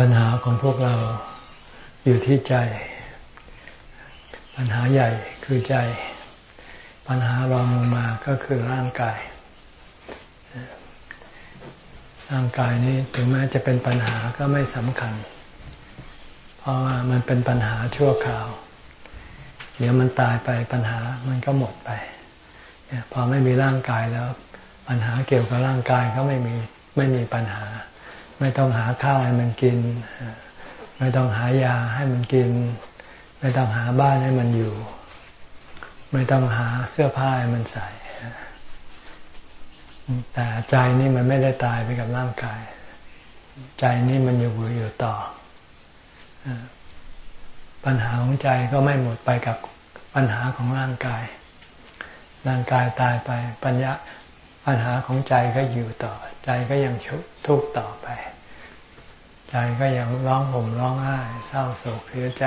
ปัญหาของพวกเราอยู่ที่ใจ ปัญหาใหญ่คือใจ ปัญหารองลงมาก็คือร่างกาย ร่างกายนี้ถึงแม้จะเป็นปัญหาก็ไม่สำคัญ เพราะว่ามันเป็นปัญหาชั่วคราว เดี๋ยวมันตายไปปัญหามันก็หมดไป พอไม่มีร่างกายแล้ว ปัญหาเกี่ยวกับร่างกายก็ไม่มีไม่มีปัญหา ไม่ต้องหาข้าวให้มันกิน ไม่ต้องหายาให้มันกิน ไม่ต้องหาบ้านให้มันอยู่ ไม่ต้องหาเสื้อผ้าให้มันใส่ แต่ใจนี่มันไม่ได้ตายไปกับร่างกาย ใจนี่มันอยู่อยู่ต่อ ปัญหาของใจก็ไม่หมดไปกับปัญหาของร่างกาย ร่างกายตายไปปัญญา ปัญหาของใจก็อยู่ต่อ ใจก็ยังทุกข์ต่อไป ใจก็ยังร้องห่มร้องไห้เศร้าโศกเสียใจ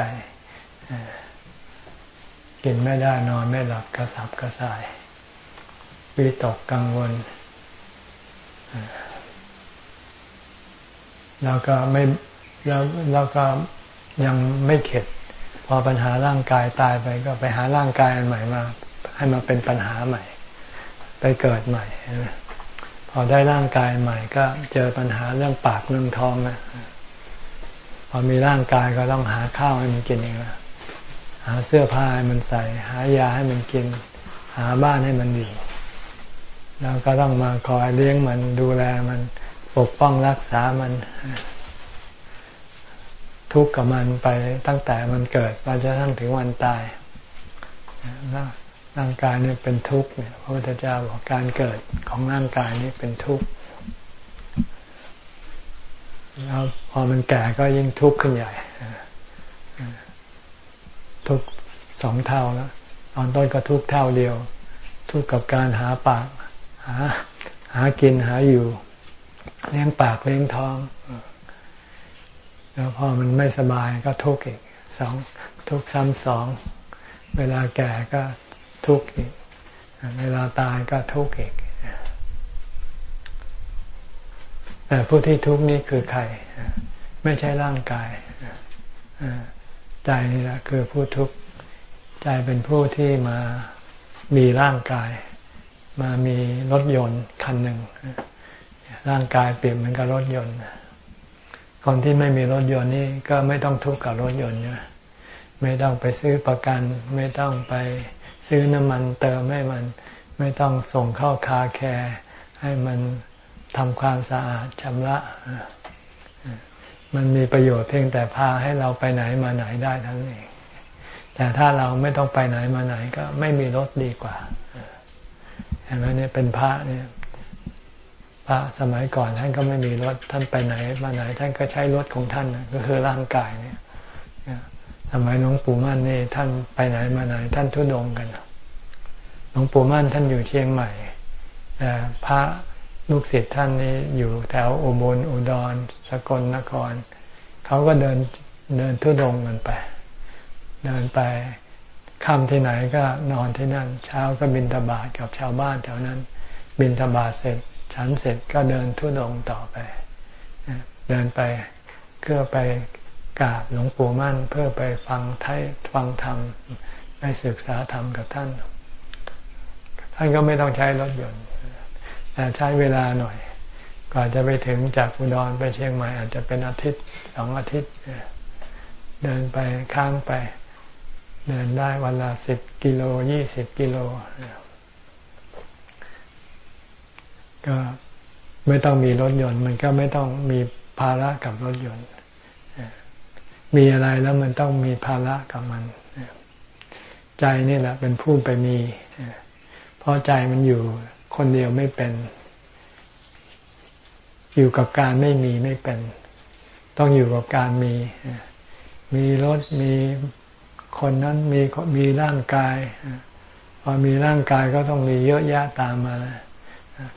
กินไม่ได้นอนไม่หลับกระสับกระส่ายวิตกกังวล แล้วก็ไม่แล้วแล้วก็ยังไม่เข็ด พอปัญหาร่างกายตายไปก็ไปหาร่างกายอันใหม่มา ให้มาเป็นปัญหาใหม่ ไปเกิดใหม่ พอได้ร่างกายใหม่ก็เจอปัญหาเรื่องปากเรื่องท้องนะพอมีร่างกายก็ต้องหาข้าวให้มันกินเองละหาเสื้อผ้าให้มันใส่ หายาให้มันกิน หาบ้านให้มันอยู่ แล้วก็ต้องมาคอยเลี้ยงมันดูแลมันปกป้องรักษามัน ทุกข์กับมันไปตั้งแต่มันเกิดไปจนถึงวันตาย ร่างกายนี่เป็นทุกข์เนี่ยพระพุทธเจ้าบอกการเกิดของร่างกายนี้เป็นทุกข์แล้วพอมันแก่ก็ยิ่งทุกข์ขึ้นใหญ่ทุกสองเท่าแล้วตอนต้นก็ทุกเท่าเดียว ทุกกับการหาปาก หา หากินหาอยู่ เลี้ยงปากเลี้ยงท้องแล้วพอมันไม่สบายก็ทุกข์อีกสองทุกซ้ำสอง เวลาแก่ก็ ทุกข์อีกเวลาตายก็ทุกข์อีกแต่ผู้ที่ทุกข์นี้คือใคร ไม่ใช่ร่างกายใจนี่แหละคือผู้ทุกข์ใจเป็นผู้ที่มามีร่างกาย มามีรถยนต์คันหนึ่งร่างกายเปรียบเหมือนกับรถยนต์คนที่ไม่มีรถยนต์นี่ก็ไม่ต้องทุกข์กับรถยนต์นะไม่ต้องไปซื้อประกัน ไม่ต้องไป ซื้อน้ำมันเติมให้มัน ไม่ต้องส่งเข้าคาแคร์ให้มันทำความสะอาดชำระ มันมีประโยชน์เพียงแต่พาให้เราไปไหนมาไหนได้ทั้งนี้ แต่ถ้าเราไม่ต้องไปไหนมาไหนก็ไม่มีรถดีกว่าเห็นไหมเนี่ยเป็นพระเนี่ยพระสมัยก่อนท่านก็ไม่มีรถท่านไปไหนมาไหน ท่านก็ใช้รถของท่านก็คือร่างกายเนี่ย สมัยหลวงปู่มั่นนี่ท่านไปไหนมาไหน ท่านทุดงกันหลวงปู่มั่นท่านอยู่เชียงใหม่แต่พระลูกศิษย์ท่านนี้อยู่แถวอุบลอุดร สกลนครเขาก็เดินเดินทุดงกันไป เดินไปค่ำที่ไหนก็นอนที่นั่น เช้าก็บินทบาทกับชาวบ้านแถวนั้น บินทบาทเสร็จฉันเสร็จก็เดินทุดงต่อไป เดินไปเพื่อไป กราบหลวงปู่มั่นเพื่อไปฟังไทยฟังธรรมไปศึกษาธรรมกับท่าน ท่านก็ไม่ต้องใช้รถยนต์แต่ใช้เวลาหน่อยก่อนจะไปถึงจากอุดรไปเชียงใหม่อาจจะเป็นอาทิตย์สองอาทิตย์ เดินไปข้างไป เดินได้วันละสิบกิโลยี่สิบกิโล ก็ไม่ต้องมีรถยนต์ มันก็ไม่ต้องมีภาระกับรถยนต์ มีอะไรแล้วมันต้องมีภาระกับมัน ใจนี่แหละเป็นผู้ไปมี เพราะใจมันอยู่คนเดียวไม่เป็น อยู่กับการไม่มีไม่เป็น ต้องอยู่กับการมี มีรถมีคนนั้นมีมีร่างกาย พอมีร่างกายก็ต้องมีเยอะแยะตามมา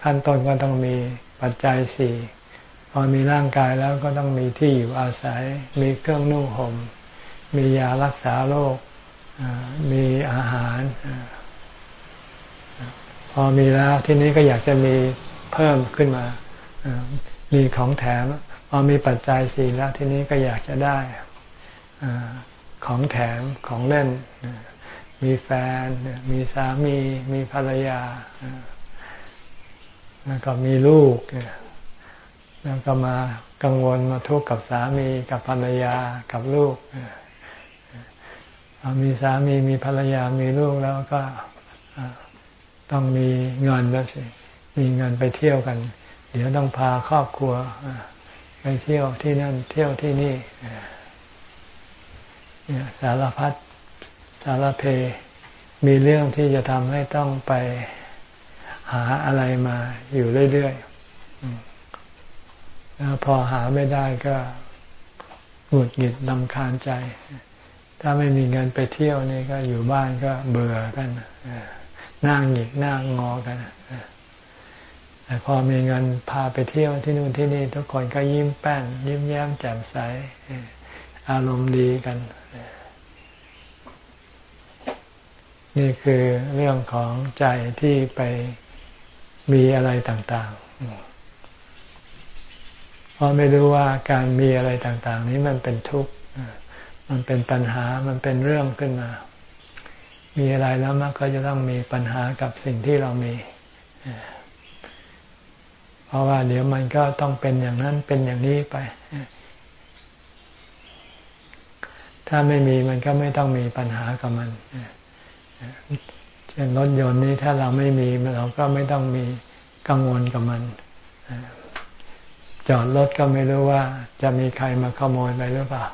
ขั้นต้นก็ต้องมีปัจจัยสี่ อมีร่างกายแล้วก็ต้องมีที่อยู่อาศัย มีเครื่องนุ่งหม่ม มียารักษาโรค มีอาหาร พอมีแล้วที่นี้ก็อยากจะมีเพิ่มขึ้นมา มีของแถม พอมีปัจจัยสี่แล้วทีนี้ก็อยากจะได้อของแถมของเล่น มีแฟน มีสามี มีภรรยา แล้วก็มีลูก แล้วก็มากังวลมาทุกข์กับสามีกับภรรยากับลูกมีสามีมีภรรยามีลูกแล้วก็ต้องมีเงินแล้วสิมีเงินไปเที่ยวกัน เดี๋ยวต้องพาครอบครัวไปเที่ยวที่นั่นเที่ยวที่นี่เนี่ยสารพัดสารเพ มีเรื่องที่จะทำให้ต้องไปหาอะไรมาอยู่เรื่อยๆ พอหาไม่ได้ก็หงุดหงิดลำคาญใจ ถ้าไม่มีเงินไปเที่ยวนี่ก็อยู่บ้านก็เบื่อกันนั่งหงิกนั่งงอกันแต่พอมีเงินพาไปเที่ยวที่นู่นที่นี่ ทุกคนก็ยิ้มแป้น ยิ้มแย้มแจ่มใสอารมณ์ดีกัน นี่คือเรื่องของใจที่ไปมีอะไรต่าง ๆ เพราะไม่รู้ว่าการมีอะไรต่าง ๆ นี้มันเป็นทุกข์มันเป็นปัญหามันเป็นเรื่องขึ้นมา มีอะไรแล้วมันก็จะต้องมีปัญหากับสิ่งที่เรามี เพราะว่าเดี๋ยวมันก็ต้องเป็นอย่างนั้นเป็นอย่างนี้ไป ถ้าไม่มีมันก็ไม่ต้องมีปัญหากับมันเช่นรถยนต์นี้ถ้าเราไม่มีเราก็ไม่ต้องมีกังวลกับมัน จอดรถก็ไม่รู้ว่า จะมีใครมาขโมยไปหรือเปล่า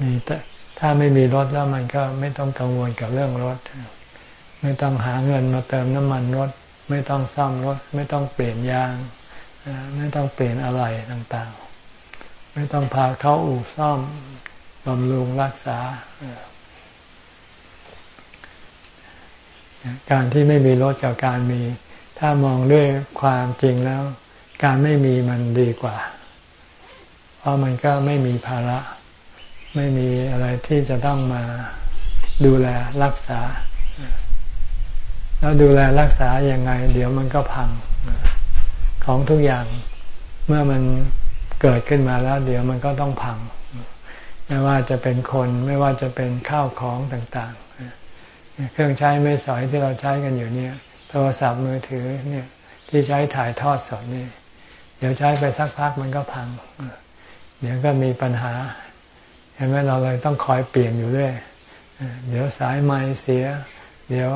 มีแต่ถ้าไม่มีรถแล้วมันก็ไม่ต้องกังวลกับเรื่องรถ ไม่ต้องหาเงินมาเติมน้ำมันรถ ไม่ต้องซ่อมรถ ไม่ต้องเปลี่ยนยาง ไม่ต้องเปลี่ยนอะไรต่างๆ ไม่ต้องพาเขาอู่ซ่อมบำรุงรักษา การที่ไม่มีรถกับการมี ถ้ามองด้วยความจริงแล้ว การไม่มีมันดีกว่า เพราะมันก็ไม่มีภาระ ไม่มีอะไรที่จะต้องมาดูแลรักษา แล้วดูแลรักษาอย่างไง เดี๋ยวมันก็พัง ของทุกอย่างเมื่อมันเกิดขึ้นมาแล้ว เดี๋ยวมันก็ต้องพัง ไม่ว่าจะเป็นคนไม่ว่าจะเป็นข้าวของต่างๆ เครื่องใช้ไม่สอยที่เราใช้กันอยู่เนี่ย โทรศัพท์มือถือเนี่ย ที่ใช้ถ่ายทอดสดนี่เดี๋ยวใช้ไปสักพักมันก็พัง เดี๋ยวก็มีปัญหา เห็นไหมเราเลยต้องคอยเปลี่ยนอยู่เรื่อยเดี๋ยวสายไม้เสีย เดี๋ยว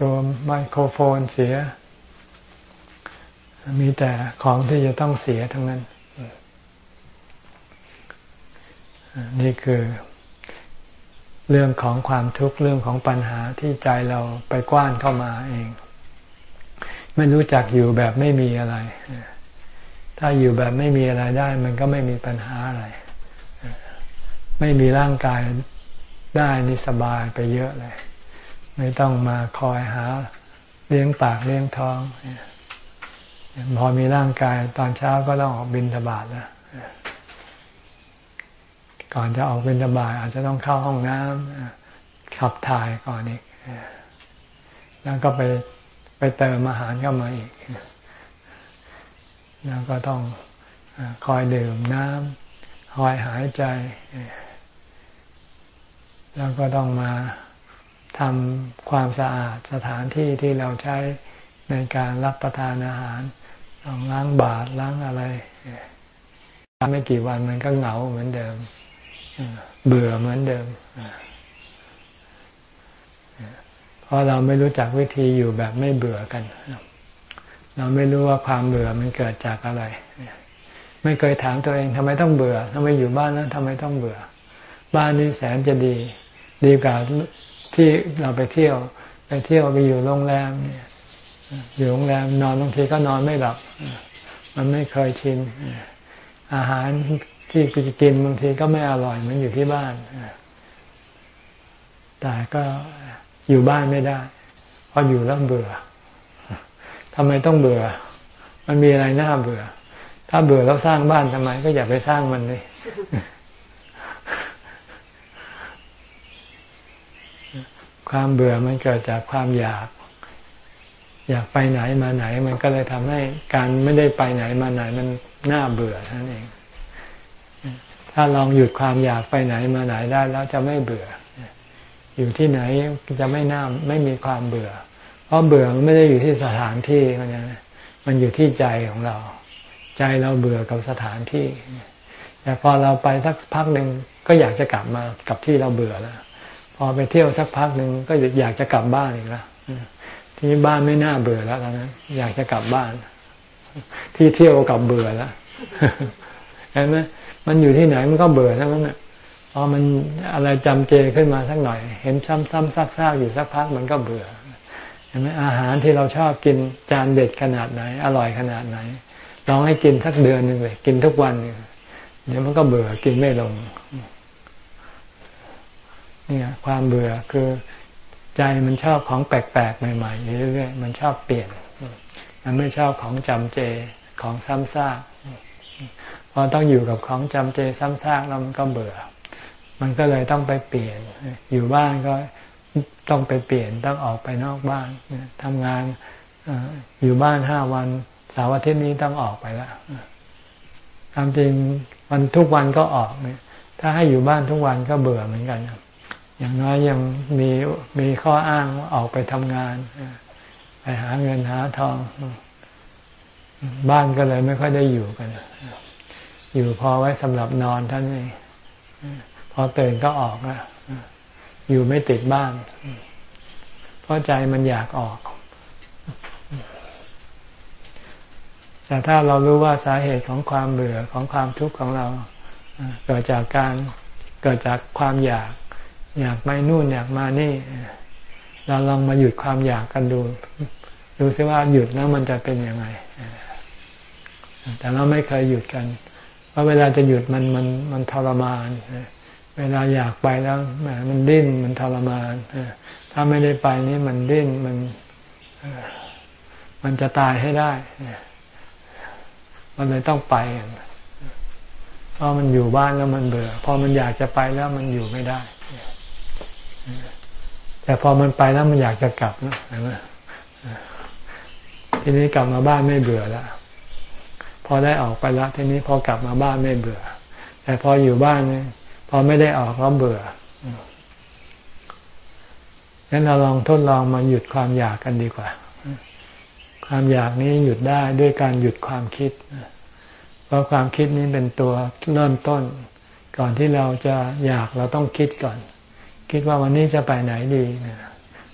ตัวไมโครโฟนเสีย มีแต่ของที่จะต้องเสียทั้งนั้น นี่คือ เรื่องของความทุกข์เรื่องของปัญหาที่ใจเราไปกว้านเข้ามาเอง ไม่รู้จักอยู่แบบไม่มีอะไร ถ้าอยู่แบบไม่มีอะไรได้ มันก็ไม่มีปัญหาอะไร ไม่มีร่างกายได้นี่สบายไปเยอะเลย ไม่ต้องมาคอยหาเลี้ยงปากเลี้ยงท้องพอมีร่างกายตอนเช้าก็ต้องออกบินทบาทแล้ว ก่อนจะออกบินทบาทอาจจะต้องเข้าห้องน้ำขับถ่ายก่อนอีก แล้วก็ไปไปเติมอาหารเข้ามาอีก แล้วก็ต้องคอยดื่มน้ำคอยหายใจ แล้วก็ต้องมาทำความสะอาดสถานที่ที่เราใช้ในการรับประทานอาหารต้องล้างบาตรล้างอะไรไม่กี่วันมันก็เหงาเหมือนเดิม เบื่อเหมือนเดิมเพราะเราไม่รู้จักวิธีอยู่แบบไม่เบื่อกัน เราไม่รู้ว่าความเบื่อมันเกิดจากอะไร ไม่เคยถามตัวเองทำไมต้องเบื่อทำไมอยู่บ้านแล้วทำไมต้องเบื่อ บ้านนี้แสนจะดี ดีกว่าที่เราไปเที่ยว ไปเที่ยวไปอยู่โรงแรมเนี่ยอยู่โรงแรมนอนบางทีก็นอนไม่หลับ มันไม่เคยชินอาหาร ที่กูจะกินบางทีก็ไม่อร่อยเหมือนอยู่ที่บ้านแต่ก็อยู่บ้านไม่ได้เพราะอยู่แล้วเบื่อทำไมต้องเบื่อ มันมีอะไรน่าเบื่อ ถ้าเบื่อแล้วสร้างบ้านทำไม ก็อย่าไปสร้างมันเลยความเบื่อมันเกิดจากความอยาก อยากไปไหนมาไหน มันก็เลยทำให้การไม่ได้ไปไหนมาไหนมันน่าเบื่อนั่นเอง ถ้าลองหยุดความอยากไปไหนมาไหนได้แล้วจะไม่เบื่อ อยู่ที่ไหนจะไม่น่าไม่มีความเบื่อ เพราะเบื่อมันไม่ได้อยู่ที่สถานที่มันมันอยู่ที่ใจของเรา ใจเราเบื่อกับสถานที่ แต่พอเราไปสักพักหนึ่งก็อยากจะกลับมากับที่เราเบื่อแล้วพอไปเที่ยวสักพักหนึ่งก็อยากจะกลับบ้านอีกแล้วที่บ้านไม่น่าเบื่อแล้วตอนนั้นอยากจะกลับบ้าน ที่เที่ยวกลับเบื่อแล้วเห็นไหม มันอยู่ที่ไหนมันก็เบื่อทั้งนั้นอะพอมันอะไรจำเจขึ้นมาสักหน่อย เห็นซ้ำๆซากๆอยู่สักพักมันก็เบื่อเห็นไหมอาหารที่เราชอบกินจานเด็ดขนาดไหน อร่อยขนาดไหนลองให้กินสักเดือนหนึ่งเลยกินทุกวันเดี๋ยวมันก็เบื่อกินไม่ลงเนี่ยความเบื่อคือใจมันชอบของแปลกๆใหม่ๆเรื่อยๆมันชอบเปลี่ยน มันไม่ชอบของจำเจของซ้ำซาก พอต้องอยู่กับของจำเจซ้ำซากแล้วมันก็เบื่อ มันก็เลยต้องไปเปลี่ยน อยู่บ้านก็ต้องไปเปลี่ยนต้องออกไปนอกบ้านทำงานอยู่บ้านห้าวันเสาร์อาทิตย์นี้ต้องออกไปล้วความจริงมันทุกวันก็ออกเนี่ยถ้าให้อยู่บ้านทุกวันก็เบื่อเหมือนกันอย่างน้อยยังมีมีข้ออ้างออกไปทำงานไปหาเงินหาทอง บ้านก็เลยไม่ค่อยได้อยู่กัน อยู่พอไว้สำหรับนอนท่านนี้พอตื่นก็ออกแล้วอยู่ไม่ติดบ้านเพราะใจมันอยากออก แต่ถ้าเรารู้ว่าสาเหตุของความเบื่อของความทุกข์ของเราเกิดจากการเกิดจากความอยาก อยากไปนู่นอยากมานี่ เราลองมาหยุดความอยากกันดู ดูซิว่าหยุดแล้วมันจะเป็นยังไงแต่เราไม่เคยหยุดกันเราะเวลาจะหยุดมันมันมันทรมาน เวลาอยากไปแล้วแหมมันดิ้นมันทรมาน ถ้าไม่ได้ไปนี่มันดิ้นมันมันจะตายให้ได้ มันเลยต้องไปเพราะมันอยู่บ้านแล้วมันเบื่อ พอมันอยากจะไปแล้วมันอยู่ไม่ได้ แต่พอมันไปแล้วมันอยากจะกลับนะทีนี้กลับมาบ้านไม่เบื่อแล้ว พอได้ออกไปแล้วทีนี้พอกลับมาบ้านไม่เบื่อ แต่พออยู่บ้านเนี่ยพอไม่ได้ออกก็เบื่องั้นเราลองทดลองมาหยุดความอยากกันดีกว่า ความอยากนี้หยุดได้ด้วยการหยุดความคิด เพราะความคิดนี้เป็นตัวเริ่มต้น ก่อนที่เราจะอยากเราต้องคิดก่อน คิดว่าวันนี้จะไปไหนดี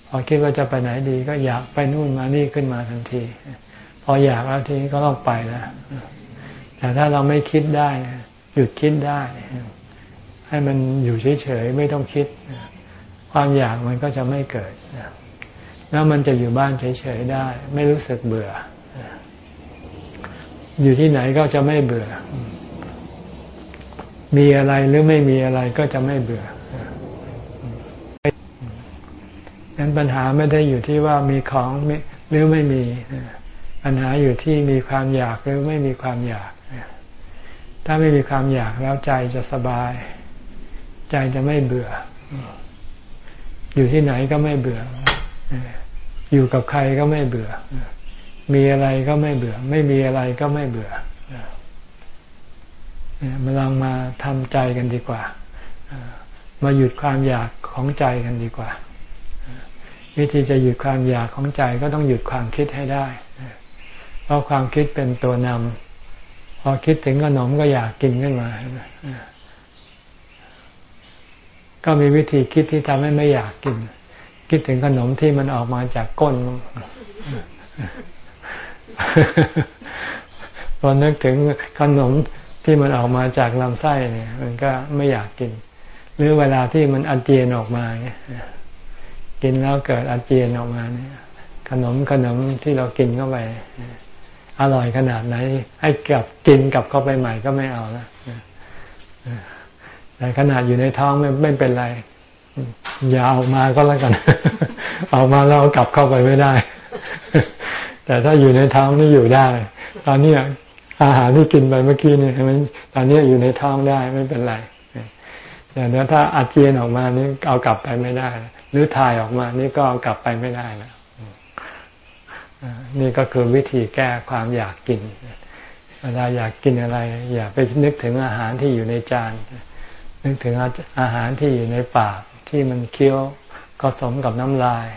พอคิดว่าจะไปไหนดี ก็อยากไปนู่นมานี่ขึ้นมาทันที พออยากแล้วทีนี้ก็ต้องไปแล้วแต่ถ้าเราไม่คิดได้ หยุดคิดได้ ให้มันอยู่เฉยๆไม่ต้องคิด ความอยากมันก็จะไม่เกิดแล้วมันจะอยู่บ้านเฉยๆได้ ไม่รู้สึกเบื่อ อยู่ที่ไหนก็จะไม่เบื่อ มีอะไรหรือไม่มีอะไรก็จะไม่เบื่อนั้นปัญหาไม่ได้อยู่ที่ว่ามีของหรือไม่มี ปัญหาอยู่ที่มีความอยากหรือไม่มีความอยาก ถ้าไม่มีความอยากแล้วใจจะสบาย ใจจะไม่เบื่อ อยู่ที่ไหนก็ไม่เบื่อ อยู่กับใครก็ไม่เบื่อ มีอะไรก็ไม่เบื่อ ไม่มีอะไรก็ไม่เบื่อมาลองมาทำใจกันดีกว่า มาหยุดความอยากของใจกันดีกว่า วิธีจะหยุดความอยากของใจก็ต้องหยุดความคิดให้ได้ เพราะความคิดเป็นตัวนำพอคิดถึงขนมก็อยากกินขึ้นมาก็มีวิธีคิดที่ทำให้ไม่อยากกิน คิดถึงขนมที่มันออกมาจากก้นพอนึกถึงขนมที่มันออกมาจากลำไส้เนี่ย มันก็ไม่อยากกิน หรือเวลาที่มันอาเจียนออกมาเนี่ยกินแล้วเกิดอาเจียนออกมาเนี่ย ขนมขนมที่เรากินเข้าไป อร่อยขนาดไหน ให้กลับกินกลับเข้าไปใหม่ก็ไม่เอาล้วแต่ขนาดอยู่ในท้องไม่ไม่เป็นไร อย่าออกมาก็แล้วกันออกมาแล้วกลับเข้าไปไม่ได้ แต่ถ้าอยู่ในท้องนี่อยู่ได้ ตอนนี้อาหารที่กินไปเมื่อกี้นี่มันตอนนี้อยู่ในท้องได้ไม่เป็นไรแต่ถ้าอาเจียนออกมานี่เอากลับไปไม่ได้ หรือถ่ายออกมานี่ก็เอากลับไปไม่ได้แล้ว นี่ก็คือวิธีแก้ความอยากกิน เวลาอยากกินอะไร อย่าไปนึกถึงอาหารที่อยู่ในจาน นึกถึงอาหารที่อยู่ในปากที่มันเคี้ยวก็สมกับน้ำลาย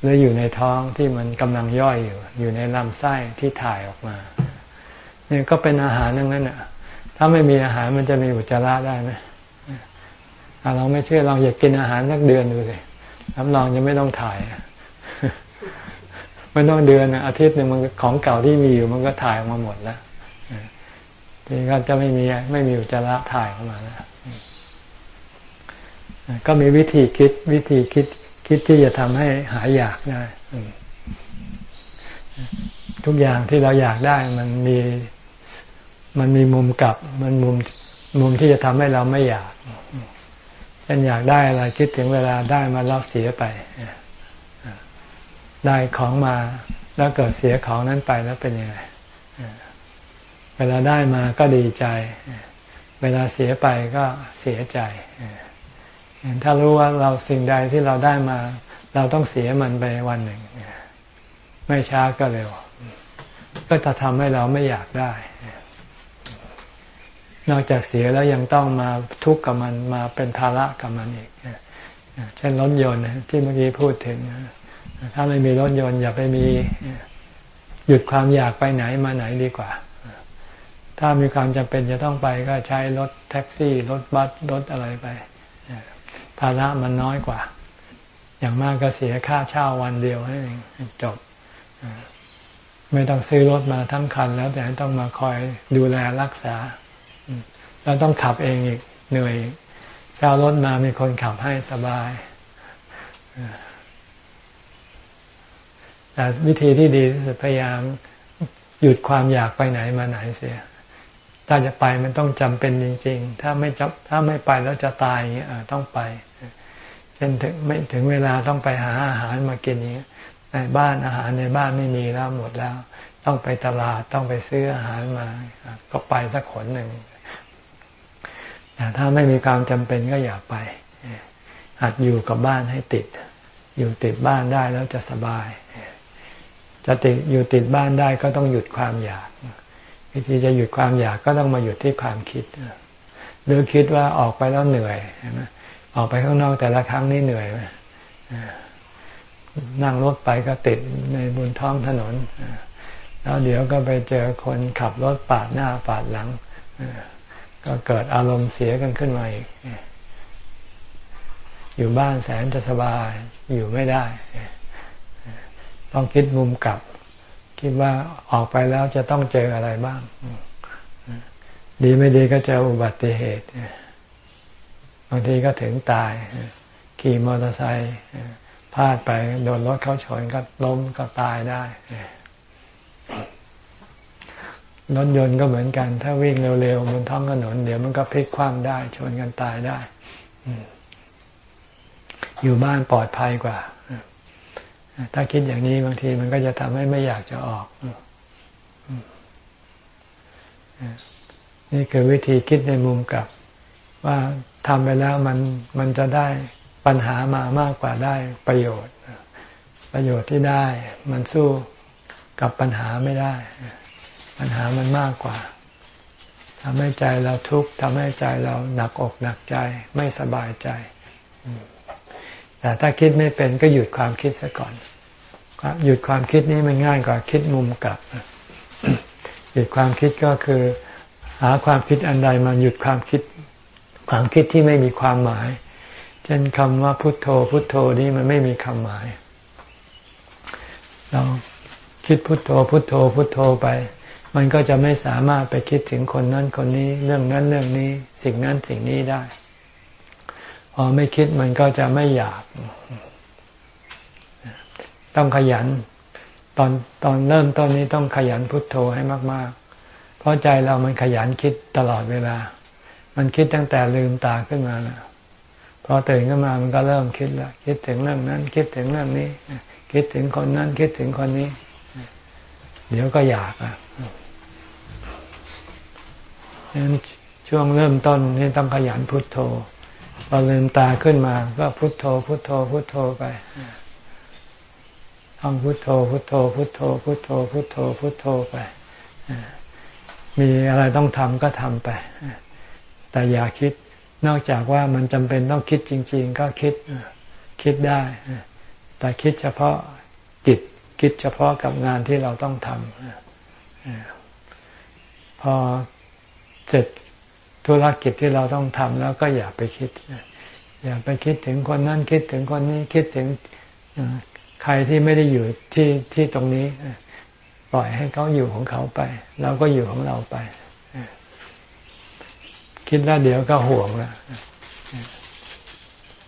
หรืออยู่ในท้องที่มันกำลังย่อยอยู่ อยู่ในลำไส้ที่ถ่ายออกมาเนี่ยก็เป็นอาหารนั่งนั้นอะ ถ้าไม่มีอาหารมันจะมีอุจจาระได้ไหมเราไม่เชื่อเราอยากกินอาหารสักเดือนดูสิรับรองจะไม่ต้องถ่าย ไม่ต้องเดือนอาทิตย์หนึ่งมันของเก่าที่มีอยู่มันก็ถ่ายออกมาหมดแล้วทีก็จะไม่มีไม่มีอุจจาระถ่ายออกมาแล้วก็มีวิธีคิดวิธีคิดคิดที่จะทำให้หายอยากได้ทุกอย่างที่เราอยากได้มันมีมันมีมุมกลับ มันมุมมุมที่จะทำให้เราไม่อยากเช่นอยากได้อะไรคิดถึงเวลาได้มาแล้วเสียไป ได้ของมาแล้วเกิดเสียของนั้นไปแล้วเป็นยังไงเวลาได้มาก็ดีใจ เวลาเสียไปก็เสียใจถ้ารู้ว่าเราสิ่งใดที่เราได้มา เราต้องเสียมันไปวันหนึ่ง ไม่ช้าก็เร็ว ก็จะทำให้เราไม่อยากได้ นอกจากเสียแล้วยังต้องมาทุกข์กับมันมาเป็นภาระกับมันอีกเช่นรถยนต์ที่เมื่อกี้พูดถึง ถ้าไม่มีรถยนต์อย่าไปมีหยุดความอยากไปไหนมาไหนดีกว่า ถ้ามีความจำเป็นจะต้องไปก็ใช้รถแท็กซี่ รถบัสรถอะไรไปภาระมันน้อยกว่า อย่างมากก็เสียค่าเช่าวันเดียวให้จบ ไม่ต้องซื้อรถมาทั้งคัน แล้วแต่ต้องมาคอยดูแลรักษา แล้วต้องขับเองอีกเหนื่อยเช่ารถมามีคนขับให้สบาย แต่วิธีที่ดีที่สุดพยายามหยุดความอยากไปไหนมาไหนเสีย ถ้าจะไปมันต้องจำเป็นจริง ๆ ถ้าไม่จับถ้าไม่ไปแล้วจะตายอย่างเงี้ยต้องไปเช่นถึงไม่ถึงเวลาต้องไปหาอาหารมากินอย่างเงี้ยในบ้านอาหารในบ้านไม่มีแล้วหมดแล้ว ต้องไปตลาดต้องไปซื้ออาหารมา ก็ไปสักขนหนึ่งแต่ถ้าไม่มีความจำเป็นก็อย่าไปหัดอยู่กับบ้านให้ติด อยู่ติดบ้านได้แล้วจะสบาย จะติดอยู่ติดบ้านได้ก็ต้องหยุดความอยาก วิธีจะหยุดความอยากก็ต้องมาหยุดที่ความคิด หรือคิดว่าออกไปแล้วเหนื่อยออกไปข้างนอกแต่ละครั้งนี่เหนื่อยไหมนั่งรถไปก็ติดในบนท้องถนน แล้วเดี๋ยวก็ไปเจอคนขับรถปาดหน้าปาดหลัง ก็เกิดอารมณ์เสียกันขึ้นมาอีก อยู่บ้านแสนจะสบายอยู่ไม่ได้ ต้องคิดมุมกลับ คิดว่าออกไปแล้วจะต้องเจออะไรบ้าง ดีไม่ดีก็เจออุบัติเหตุ บางทีก็ถึงตาย ขี่มอเตอร์ไซค์พลาดไปโดนรถเขาชนก็ล้มก็ตายได้รถยนต์ก็เหมือนกัน ถ้าวิ่งเร็วๆบนท้องถนน เดี๋ยวมันก็พลิกคว่ำได้ ชนกันตายได้ อยู่บ้านปลอดภัยกว่า ถ้าคิดอย่างนี้บางทีมันก็จะทำให้ไม่อยากจะออก นี่คือวิธีคิดในมุมกลับ ว่าทำไปแล้วมันมันจะได้ปัญหามามากกว่าได้ประโยชน์ ประโยชน์ที่ได้มันสู้กับปัญหาไม่ได้ ปัญหามันมากกว่าทำให้ใจเราทุกข์ทำให้ใจเราหนักอกหนักใจไม่สบายใจ แต่ถ้าคิดไม่เป็นก็หยุดความคิดซะก่อน หยุดความคิดนี้มันง่ายกว่าคิดมุมกลับ หยุดความคิดก็คือ หาความคิดอันใดมาหยุดความคิด ความคิดที่ไม่มีความหมาย เช่นคำว่าพุทโธ พุทโธนี้มันไม่มีคำหมาย เราคิดพุทโธ พุทโธ พุทโธไป มันก็จะไม่สามารถไปคิดถึงคนนั้นคนนี้ เรื่องนั้นเรื่องนี้ สิ่งนั้นสิ่งนี้ได้ พอไม่คิดมันก็จะไม่อยาก ต้องขยัน ตอนตอนเริ่มต้นนี้ต้องขยันพุทโธให้มาก ๆ เพราะใจเรามันขยันคิดตลอดเวลา มันคิดตั้งแต่ลืมตาขึ้นมาแล้วพอตื่นขึ้นมามันก็เริ่มคิดละคิดถึงเรื่องนั้น คิดถึงเรื่องนี้ คิดถึงคนนั้น คิดถึงคนนี้ เดี๋ยวก็อยากอะฉะนั้นช่วงเริ่มต้นนี่ต้องขยันพุทโธ อลืมตาขึ้นมา ก็พุโทโธ พุโทโธ พุโทโธไปท่องพุทโธ พุทโธ พุทโธ พุทโธ พุทโธ พุทโธไปมีอะไรต้องทำก็ทำไป แต่อย่าคิด นอกจากว่ามันจำเป็นต้องคิดจริง ๆ ก็คิด คิดได้ แต่คิดเฉพาะกิจ คิดเฉพาะกับงานที่เราต้องทำพอเสร็จ ธุรกิจที่เราต้องทำแล้วก็อย่าไปคิด อย่าไปคิดถึงคนนั้นคิดถึงคนนี้คิดถึงใครที่ไม่ได้อยู่ที่ที่ตรงนี้ ปล่อยให้เขาอยู่ของเขาไปเราก็อยู่ของเราไป คิดแล้วเดี๋ยวก็ห่วงละ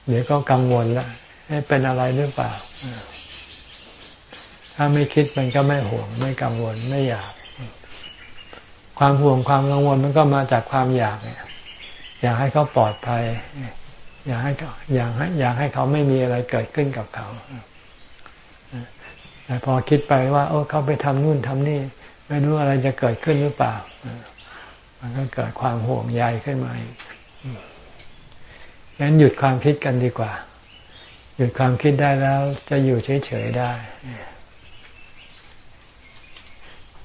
เดี๋ยวก็กังวลละเป็นอะไรหรือเปล่าถ้าไม่คิดมันก็ไม่ห่วง ไม่กังวลไม่อยาก ความห่วงความกังวลมันก็มาจากความอยากเนี่ยอยากให้เขาปลอดภัย อยากให้อยากให้อยากให้เขาไม่มีอะไรเกิดขึ้นกับเขาแต่พอคิดไปว่า โอ้เขาไปทำนู่นทำนี่ ไม่รู้อะไรจะเกิดขึ้นหรือเปล่า มันก็เกิดความห่วงใยขึ้นมาอีกงั้นหยุดความคิดกันดีกว่า หยุดความคิดได้แล้ว จะอยู่เฉยๆได้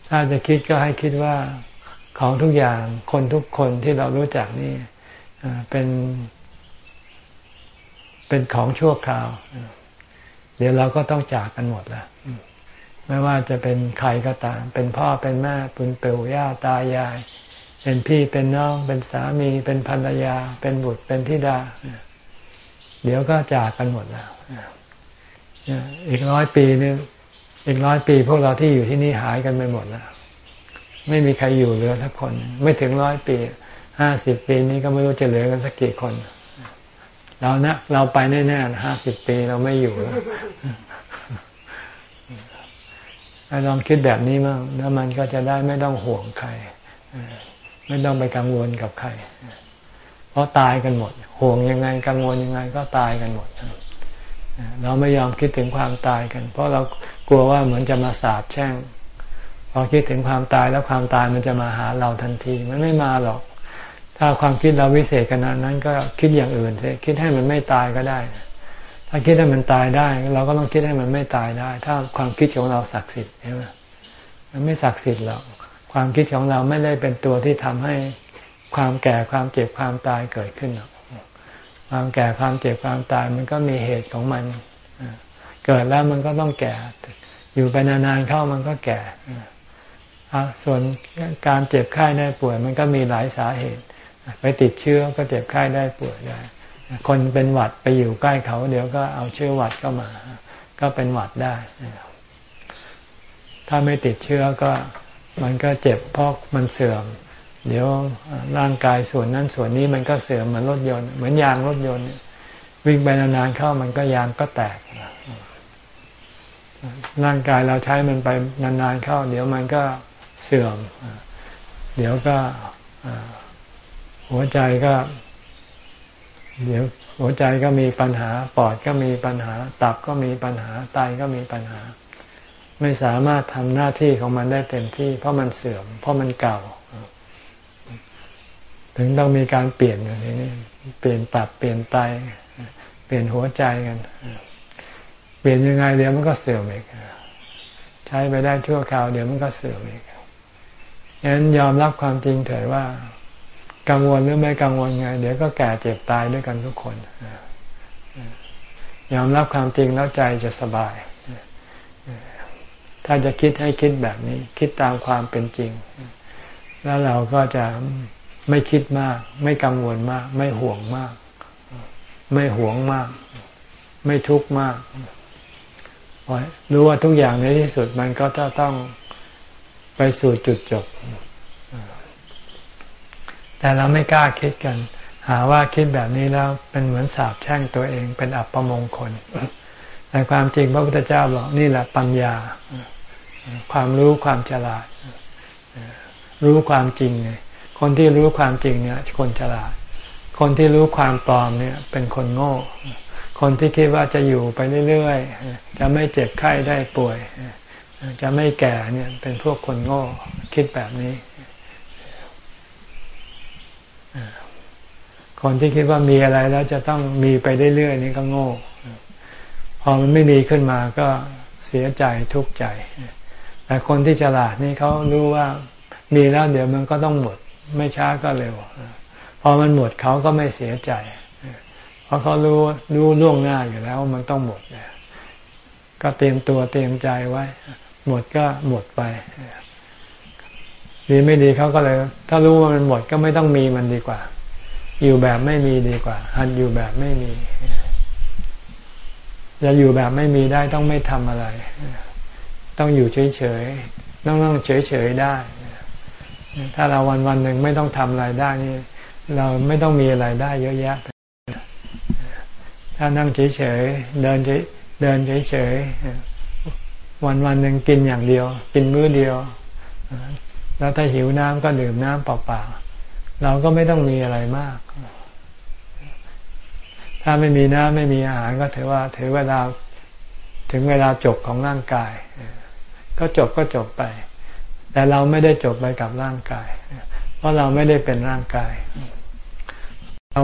ถ้าจะคิดก็ให้คิดว่า ของทุกอย่างคนทุกคนที่เรารู้จักนี่เป็น เป็นของชั่วคราว เดี๋ยวเราก็ต้องจากกันหมดล้วไม่ว่าจะเป็นใครก็ตาม เป็นพ่อเป็นแม่เป็นปู่ย่าตายาย เป็นพี่เป็นน้องเป็นสามี เป็นภรรยา เป็นบุตรเป็นธิดา เดี๋ยวก็จากกันหมดแล้วอีกร้อยปีนึงอีกร้อยปีพวกเราที่อยู่ที่นี่หายกันไปหมดแล้ว ไม่มีใครอยู่เหลือสักคน ไม่ถึงร้อยปีห้าสิบปีนี้ก็ไม่รู้จะเหลือกันสักกี่คน เรานะเราไปแน่ๆห้าสิบปีเราไม่อยู่แล้วลองคิดแบบนี้มั่งแล้วมันก็จะได้ไม่ต้องห่วงใคร ไม่ต้องไปกังวลกับใคร เพราะตายกันหมด ห่วงยังไงกังวลยังไงก็ตายกันหมดเราไม่ยอมคิดถึงความตายกัน เพราะเรากลัวว่าเหมือนจะมาสาบแช่ง พอคิดถึงความตายแล้วความตายมันจะมาหาเราทันที มันไม่มาหรอก ถ้าความคิดเราวิเศษขนาดนั้นก็คิดอย่างอื่นสิคิดให้มันไม่ตายก็ได้ ถ้าคิดให้มันตายได้ เราก็ต้องคิดให้มันไม่ตายได้ ถ้าความคิดของเราศักดิ์สิทธิ์ใช่ไหมมันไม่ศักดิ์สิทธิ์หรอกความคิดของเราไม่ได้เป็นตัวที่ทำให้ความแก่ความเจ็บความตายเกิดขึ้นหรอกความแก่ความเจ็บความตายมันก็มีเหตุของมันเกิดแล้วมันก็ต้องแก่ อยู่ไปนานๆเข้ามันก็แก่ ส่วนการเจ็บไข้ได้ป่วย มันก็มีหลายสาเหตุ ไปติดเชื้อก็เจ็บไข้ได้ป่วยได้ คนเป็นหวัดไปอยู่ใกล้เขา เดี๋ยวก็เอาเชื้อหวัดเข้ามา ก็เป็นหวัดได้ ถ้าไม่ติดเชื้อก็มันก็เจ็บเพราะมันเสื่อม เดี๋ยวร่างกายส่วนนั้นส่วนนี้มันก็เสื่อมเหมือนรถยนต์เหมือนยางรถยนต์ วิ่งไปนานๆเข้ามันก็ยางก็แตกร่างกายเราใช้มันไปนานๆเข้า เดี๋ยวมันก็ เสื่อม เดี๋ยวก็หัวใจก็ เดี๋ยวหัวใจก็มีปัญหา ปอดก็มีปัญหา ตับก็มีปัญหาไตก็มีปัญหา ไม่สามารถทำหน้าที่ของมันได้เต็มที่ เพราะมันเสื่อม เพราะมันเก่า ถึงต้องมีการเปลี่ยนอย่างนี้ เปลี่ยนตับเปลี่ยนไต เปลี่ยนหัวใจกัน เปลี่ยนยังไงเดี๋ยวมันก็เสื่อมอีกใช้ไปได้ชั่วคราวเดี๋ยวมันก็เสื่อมอีก ฉะนั้นยอมรับความจริงเถิดว่า กังวลหรือไม่กังวลไง เดี๋ยวก็แก่เจ็บตายด้วยกันทุกคน ยอมรับความจริงแล้วใจจะสบาย ถ้าจะคิดให้คิดแบบนี้ คิดตามความเป็นจริง แล้วเราก็จะไม่คิดมาก ไม่กังวลมาก ไม่ห่วงมาก ไม่หวงมาก ไม่ทุกข์มากรู้ว่าทุกอย่างในที่สุดมันก็จะต้อง ไปสู่จุดจบ แต่เราไม่กล้าคิดกัน หาว่าคิดแบบนี้แล้วเป็นเหมือนสาบแช่งตัวเอง เป็นอัปมงคลแต่ความจริงพระพุทธเจ้าบอกนี่แหละปัญญา ความรู้ความฉลาด รู้ความจริงเนี่ยคนที่รู้ความจริงเนี่ย คนฉลาด คนที่รู้ความปลอมเนี่ย เป็นคนโง่ คนที่คิดว่าจะอยู่ไปเรื่อยๆจะไม่เจ็บไข้ได้ป่วย จะไม่แก่เนี่ยเป็นพวกคนโง่คิดแบบนี้ คนที่คิดว่ามีอะไรแล้วจะต้องมีไปเรื่อยๆนี่ก็โง่ พอมันไม่มีขึ้นมาก็เสียใจทุกข์ใจ แต่คนที่ฉลาดนี่เขารู้ว่ามีแล้วเดี๋ยวมันก็ต้องหมด ไม่ช้าก็เร็ว พอมันหมดเขาก็ไม่เสียใจ เพราะเขารู้รู้ล่วงหน้าอยู่แล้วมันต้องหมดก็เตรียมตัวเตรียมใจไว้ หมดก็หมดไปดีไม่ดีเขาก็เลย ถ้ารู้ว่ามันหมดก็ไม่ต้องมีมันดีกว่า อยู่แบบไม่มีดีกว่า หันอยู่แบบไม่มีจะอยู่แบบไม่มีได้ต้องไม่ทำอะไร ต้องอยู่เฉยๆต้องนั่งเฉยๆได้ ถ้าเราวันวันหนึ่งไม่ต้องทำอะไรได้นี่เราไม่ต้องมีอะไรได้เยอะแยะ ถ้านั่งเฉยๆเดินเฉยเดินเฉยๆ วันวันหนึ่งกินอย่างเดียว กินมื้อเดียว แล้วถ้าหิวน้ำก็ดื่มน้ำเปล่าๆเราก็ไม่ต้องมีอะไรมาก ถ้าไม่มีน้ำไม่มีอาหารก็ถือว่าถือเวลาถึงเวลาจบของร่างกาย ก็จบก็จบไป แต่เราไม่ได้จบไปกับร่างกาย เพราะเราไม่ได้เป็นร่างกาย เรา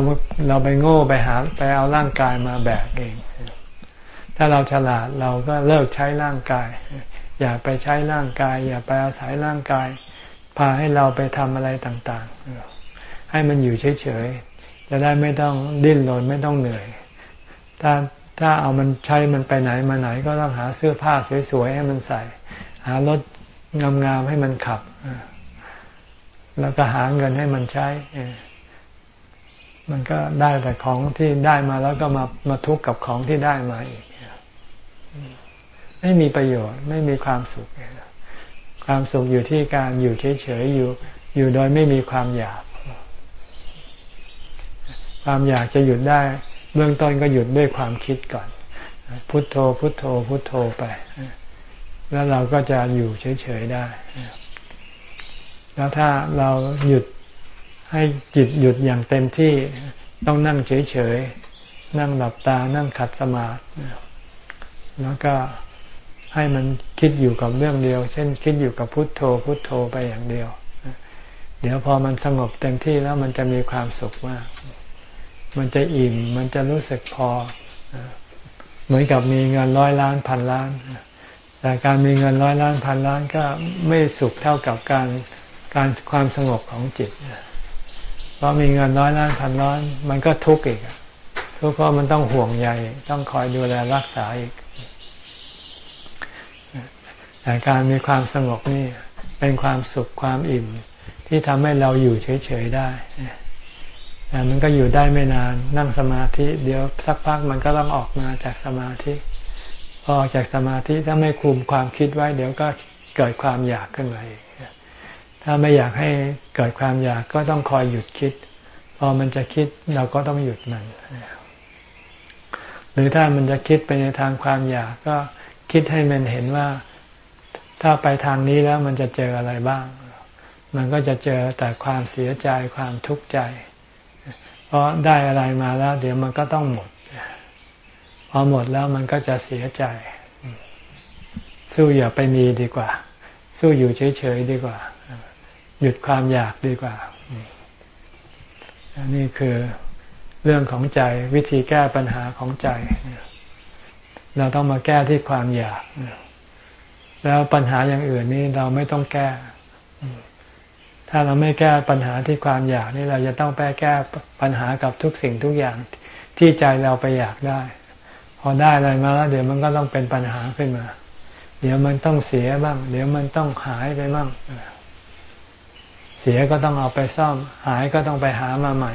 เราไปโง่ไปหาไปเอาร่างกายมาแบกเอง ถ้าเราฉลาดเราก็เลิกใช้ร่างกาย อย่าไปใช้ร่างกาย อย่าไปอาศัยร่างกาย พาให้เราไปทำอะไรต่างๆ ให้มันอยู่เฉยๆ จะได้ไม่ต้องดิ้นรนไม่ต้องเหนื่อย ถ้าถ้าเอามันใช้มันไปไหนมาไหนก็ต้องหาเสื้อผ้าสวยๆให้มันใส่ หารถงามๆให้มันขับ แล้วก็หาเงินให้มันใช้ มันก็ได้แต่ของที่ได้มาแล้วก็มามาทุกข์กับของที่ได้มาอีก ไม่มีประโยชน์ไม่มีความสุข ความสุขอยู่ที่การอยู่เฉยๆอยู่อยู่โดยไม่มีความอยาก ความอยากจะหยุดได้ เบื้องต้นก็หยุดด้วยความคิดก่อน พุทโธ พุทโธ พุทโธไป แล้วเราก็จะอยู่เฉยๆได้ แล้วถ้าเราหยุดให้จิตหยุดอย่างเต็มที่ต้องนั่งเฉยๆ นั่งหลับตา นั่งขัดสมาธิแล้วก็ ให้มันคิดอยู่กับเรื่องเดียว เช่น คิดอยู่กับพุทโธพุทโธไปอย่างเดียว เดี๋ยวพอมันสงบเต็มที่แล้วมันจะมีความสุขมาก มันจะอิ่ม มันจะรู้สึกพอ เหมือนกับมีเงินร้อยล้านพันล้าน แต่การมีเงินร้อยล้านพันล้านก็ไม่สุขเท่ากับการการความสงบของจิตเพราะมีเงินร้อยล้านพันล้าน มันก็ทุกข์อีกทุกข์เพราะมันต้องห่วงใยต้องคอยดูแลรักษาอีก แต่การมีความสงบนี่เป็นความสุขความอิ่ม ที่ทำให้เราอยู่เฉยๆได้แต่มันก็อยู่ได้ไม่นานนั่งสมาธิ เดี๋ยวสักพักมันก็ต้องออกมาจากสมาธิพอออกจากสมาธิถ้าไม่คุมความคิดไว้ เดี๋ยวก็เกิดความอยากขึ้นมาอีกถ้าไม่อยากให้เกิดความอยากก็ต้องคอยหยุดคิด พอมันจะคิดเราก็ต้องหยุดมัน หรือถ้ามันจะคิดไปในทางความอยากก็คิดให้มันเห็นว่า ถ้าไปทางนี้แล้วมันจะเจออะไรบ้าง มันก็จะเจอแต่ความเสียใจความทุกข์ใจ เพราะได้อะไรมาแล้ว เดี๋ยวมันก็ต้องหมด พอหมดแล้วมันก็จะเสียใจ สู้อย่าไปมีดีกว่า สู้อยู่เฉยๆดีกว่า หยุดความอยากดีกว่า นี่คือเรื่องของใจวิธีแก้ปัญหาของใจ เราต้องมาแก้ที่ความอยาก แล้วปัญหาอย่างอื่นนี่เราไม่ต้องแก้ ถ้าเราไม่แก้ปัญหาที่ความอยากนี่เราจะต้องไปแก้ปัญหากับทุกสิ่งทุกอย่างที่ใจเราไปอยากได้ พอได้อะไรมาแล้วเดี๋ยวมันก็ต้องเป็นปัญหาขึ้นมา เดี๋ยวมันต้องเสียบ้าง เดี๋ยวมันต้องหายไปบ้าง เสียก็ต้องเอาไปซ่อม หายก็ต้องไปหามาใหม่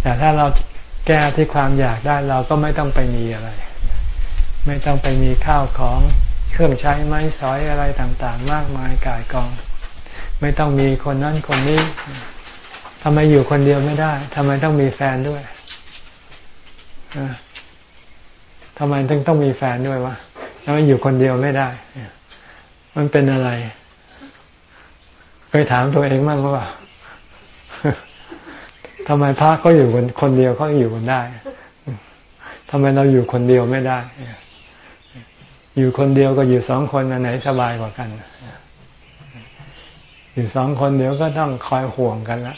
แต่ถ้าเราแก้ที่ความอยากได้เราก็ไม่ต้องไปมีอะไร ไม่ต้องไปมีข้าวของเครื่องใช้ไม้สอยอะไรต่างๆ มากมายกายกอง ไม่ต้องมีคนนั้นคนนี้ทำไมอยู่คนเดียวไม่ได้ทำไมต้องมีแฟนด้วยทำไมต้องต้องมีแฟนด้วยวะทำไมอยู่คนเดียวไม่ได้ มันเป็นอะไร เคยถามตัวเองบ้างว่าทำไมพระก็อยู่คนคนเดียวเขาอยู่กันได้ทำไมเราอยู่คนเดียวไม่ได้ อยู่คนเดียวก็อยู่สองคนอันไหนสบายกว่ากัน อยู่สองคนเดี๋ยวก็ต้องคอยห่วงกันละ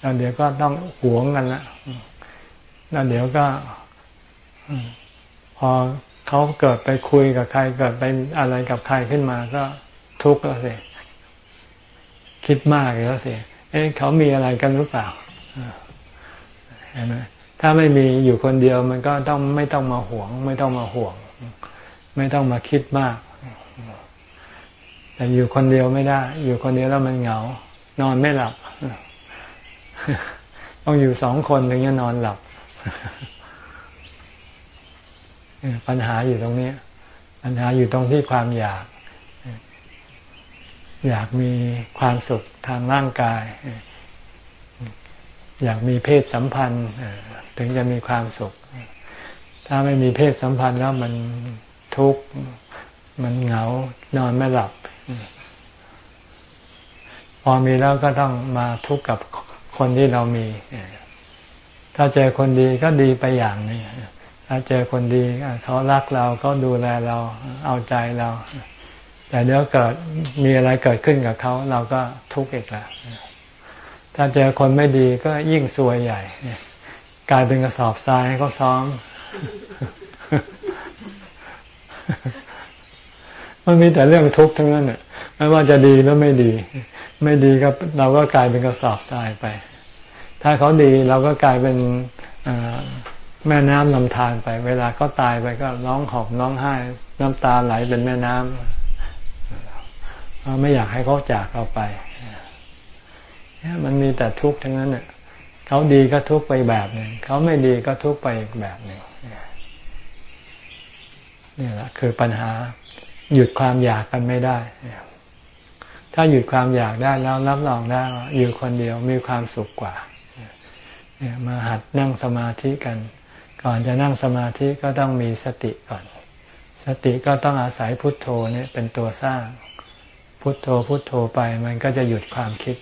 แล้วเดี๋ยวก็ต้องหวงกันละแล้วเดี๋ยวก็พอเขาเกิดไปคุยกับใครเกิดไปอะไรกับใครขึ้นมาก็ทุกข์แล้วสิคิดมากแล้วสิเอ๊ะเขามีอะไรกันหรือเปล่าเห็นไหมถ้าไม่มีอยู่คนเดียวมันก็ต้องไม่ต้องมาห่วง ไม่ต้องมาห่วง ไม่ต้องมาคิดมาก แต่อยู่คนเดียวไม่ได้ อยู่คนเดียวแล้วมันเหงา นอนไม่หลับ ต้องอยู่สองคนถึงจะนอนหลับ ปัญหาอยู่ตรงนี้ ปัญหาอยู่ตรงที่ความอยาก อยากมีความสุขทางร่างกาย อยากมีเพศสัมพันธ์ ถึงจะมีความสุข ถ้าไม่มีเพศสัมพันธ์แล้วมัน ทุกข์ มันเหงานอนไม่หลับ พอมีแล้วก็ต้องมาทุกข์กับคนที่เรามี ถ้าเจอคนดีก็ดีไปอย่างนึงถ้าเจอคนดีเขารักเราเขาดูแลเราเอาใจเรา แต่เดี๋ยวเกิดมีอะไรเกิดขึ้นกับเขา เราก็ทุกข์อีกแล้วถ้าเจอคนไม่ดีก็ยิ่งซวยใหญ่กลายเป็นกระสอบทรายให้เขาซ้อม มันมีแต่เรื่องทุกข์ทั้งนั้นเนี่ยไม่ว่าจะดีหรือไม่ดี ไม่ดีก็เราก็กลายเป็นกระสอบทรายไป ถ้าเขาดีเราก็กลายเป็นแม่น้ำลำธารไป เวลาเขาตายไปก็ร้องหอบร้องไห้ น้ำตาไหลเป็นแม่น้ำไม่อยากให้เขาจากเราไปมันมีแต่ทุกข์ทั้งนั้นเนี่ยเขาดีก็ทุกข์ไปแบบหนึ่งเขาไม่ดีก็ทุกข์ไปอีกแบบหนึ่ง นี่แหละคือปัญหาหยุดความอยากกันไม่ได้ ถ้าหยุดความอยากได้แล้วรับรองได้อยู่คนเดียวมีความสุขกว่ามาหัดนั่งสมาธิกัน ก่อนจะนั่งสมาธิก็ต้องมีสติก่อน สติก็ต้องอาศัยพุทโธนี่เป็นตัวสร้าง พุทโธพุทโธไปมันก็จะหยุดความคิด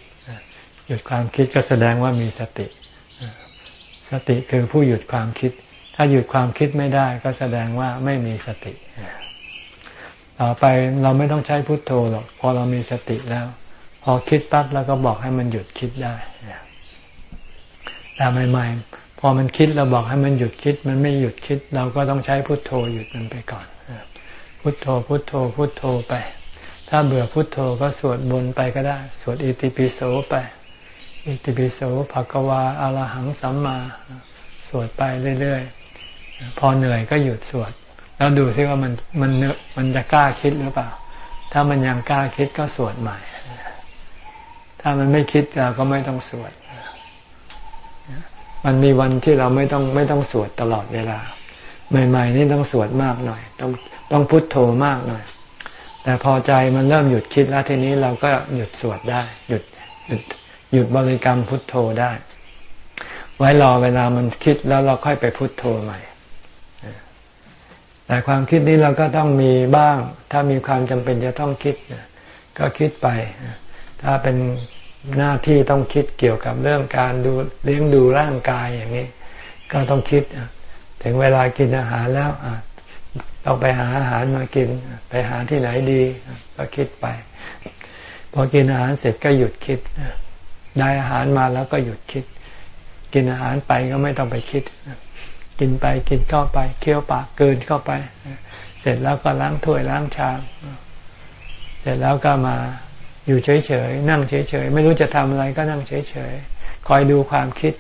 หยุดความคิดก็แสดงว่ามีสติ สติคือผู้หยุดความคิด ถ้าหยุดความคิดไม่ได้ก็แสดงว่าไม่มีสติ ต่อไปเราไม่ต้องใช้พุทโธหรอกพอเรามีสติแล้ว พอคิดปั๊บแล้วก็บอกให้มันหยุดคิดได้แต่ใหม่ๆพอมันคิดเราบอกให้มันหยุดคิด มันไม่หยุดคิด เราก็ต้องใช้พุทโธหยุดมันไปก่อนพุทโธพุทโธพุทโธไป ถ้าเบื่อพุทโธก็สวดบนไปก็ได้ สวดอิติปิโสไป อิติปิโสภะกวาอารหังสัมมา สวดไปเรื่อยๆ พอเหนื่อยก็หยุดสวด แล้วดูซิว่ามันมันเนมันจะกล้าคิดหรือเปล่า ถ้ามันยังกล้าคิดก็สวดใหม่ ถ้ามันไม่คิดเราก็ไม่ต้องสวด มันมีวันที่เราไม่ต้องไม่ต้องสวดตลอดเวลา ใหม่ ๆ นี่ต้องสวดมากหน่อย ต้องต้องพุทโธมากหน่อย แต่พอใจมันเริ่มหยุดคิดแล้วทีนี้เราก็หยุดสวดได้ หยุดหยุดหยุดบริกรรมพุทโธได้ ไว้รอเวลามันคิดแล้วเราค่อยไปพุทโธใหม่ แต่ความคิดนี้เราก็ต้องมีบ้าง ถ้ามีความจำเป็นจะต้องคิด ก็คิดไป ถ้าเป็นหน้าที่ต้องคิดเกี่ยวกับเรื่องการดูเลี้ยงดูร่างกายอย่างนี้ ก็ต้องคิด ถึงเวลากินอาหารแล้วต้องไปหาอาหารมากิน ไปหาที่ไหนดี ก็คิดไป พอกินอาหารเสร็จก็หยุดคิด ได้อาหารมาแล้วก็หยุดคิด กินอาหารไปก็ไม่ต้องไปคิด กินไปกินเข้าไปเคี้ยวปากเกินเข้าไป เสร็จแล้วก็ล้างถ้วยล้างชามเสร็จแล้วก็มาอยู่เฉยๆนั่งเฉยๆไม่รู้จะทำอะไรก็นั่งเฉยๆคอยดูความคิด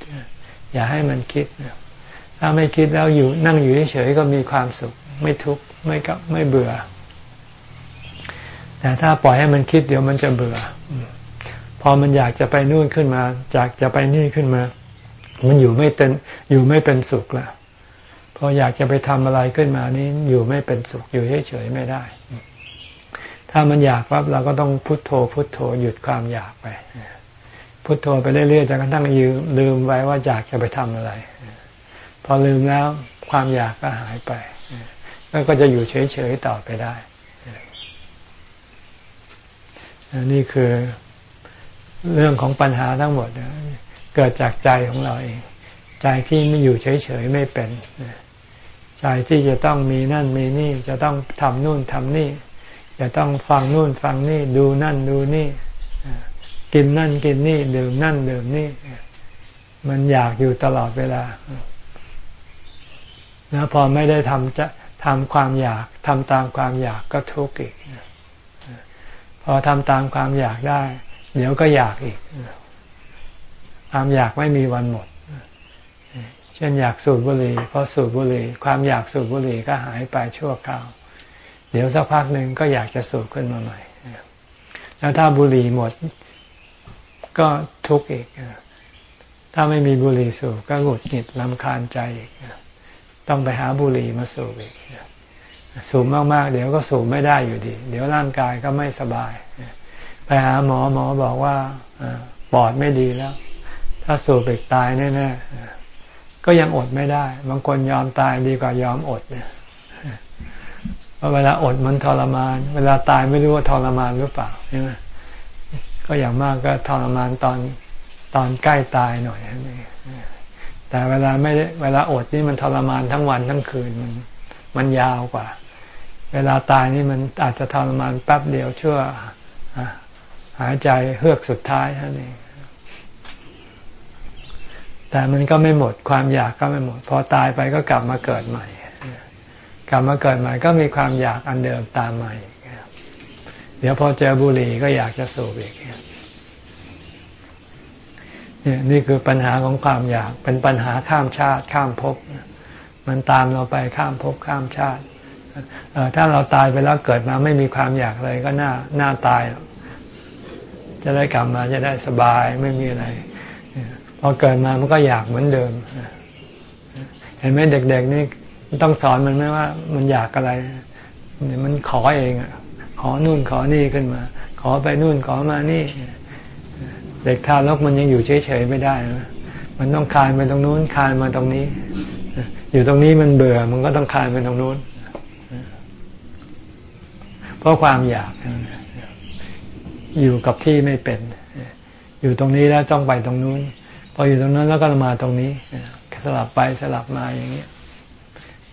อย่าให้มันคิดถ้าไม่คิดแล้วอยู่นั่งอยู่เฉยๆก็มีความสุข ไม่ทุกข์ไม่กับไม่เบื่อ แต่ถ้าปล่อยให้มันคิดเดี๋ยวมันจะเบื่อ พอมันอยากจะไปนู่นขึ้นมาจากจะไปนี่ขึ้นมา มันอยู่ไม่เป็นอยู่ไม่เป็นสุขละ พออยากจะไปทำอะไรขึ้นมานี้อยู่ไม่เป็นสุขอยู่เฉยๆไม่ได้ ถ้ามันอยากปั๊บเราก็ต้องพุโทโธ พุโทโธหยุดความอยากไป พุโทโธไปเรื่อยๆจนกระทั่งยืมลืมไว้ว่าอยากจะไปทำอะไร พอลืมแล้วความอยากก็หายไปแล้วก็จะอยู่เฉยๆต่อไปได้นี่คือเรื่องของปัญหาทั้งหมดเกิดจากใจของเราเอง ใจที่ไม่อยู่เฉยๆไม่เป็น ใจที่จะต้องมีนั่นมีนี่ จะต้องทำนู่นทำนี่ จะต้องฟังนู่นฟังนี่ ดูนั่นดูนี่ กินนั่นกินนี่ดื่มนั่นดื่มนี่ มันอยากอยู่ตลอดเวลา แล้วพอไม่ได้ทำจะทำความอยากทำตามความอยากก็ทุกข์อีก พอทำตามความอยากได้ เดี๋ยวก็อยากอีก ความอยากไม่มีวันหมด เช่นอยากสูบบุหรี่พอสูบบุหรี่ความอยากสูบบุหรี่ก็หายไปชั่วคราว เดี๋ยวสักพักหนึ่งก็อยากจะสูบขึ้นมาใหม่แล้วถ้าบุหรี่หมดก็ทุกข์อีก ถ้าไม่มีบุหรี่สูบก็หงุดหงิดลำคาญใจอีก ต้องไปหาบุหรี่มาสูบอีก สูบมากๆ เดี๋ยวก็สูบไม่ได้อยู่ดี เดี๋ยวร่างกายก็ไม่สบาย ไปหาหมอหมอบอกว่าปอดไม่ดีแล้ว ถ้าสูบอีกตายแน่ๆ ก็ยังอดไม่ได้ บางคนยอมตายดีกว่ายอมอดเนี่ยเพราะเวลาอดมันทรมาน เวลาตายไม่รู้ว่าทรมานหรือเปล่าใช่ไหมก็อย่างมากก็ทรมานตอนตอนใกล้ตายหน่อยแต่เวลาไม่เวลาอดนี่มันทรมานทั้งวันทั้งคืนมันมันยาวกว่า เวลาตายนี่มันอาจจะทรมานแป๊บเดียวชั่วหายใจเฮือกสุดท้ายนั่นเอง แต่มันก็ไม่หมดความอยากก็ไม่หมด พอตายไปก็กลับมาเกิดใหม่ กลับมาเกิดใหม่ก็มีความอยากอันเดิมตามมาอีกเดี๋ยวพอเจอบุหรี่ก็อยากจะสูบอีกเนี่ยนี่คือปัญหาของความอยากเป็นปัญหาข้ามชาติข้ามภพมันตามเราไปข้ามภพข้ามชาติถ้าเราตายไปแล้วเกิดมาไม่มีความอยากเลยก็น่าน่าตาย จะได้กลับมาจะได้สบายไม่มีอะไร พอเกิดมามันก็อยากเหมือนเดิม เห็นไหมเด็กๆนี่ต้องสอนมันไหมว่า มันอยากอะไรมันขอเองอะ ขอนู่นขอนี่ขึ้นมา ขอไปนู่นขอมานี่ เด็กทารกมันยังอยู่เฉยๆไม่ได้นะมันต้องคลานไปตรงนู้นคลานมาตรงนี้ อยู่ตรงนี้มันเบื่อ มันก็ต้องคลานไปตรงนู้น เพราะความอยากอยู่กับที่ไม่เป็น อยู่ตรงนี้แล้วต้องไปตรงนู้น ออยู่ตรงนั้นแล้วก็มาตรงนี้สลับไปสลับมาอย่างนี้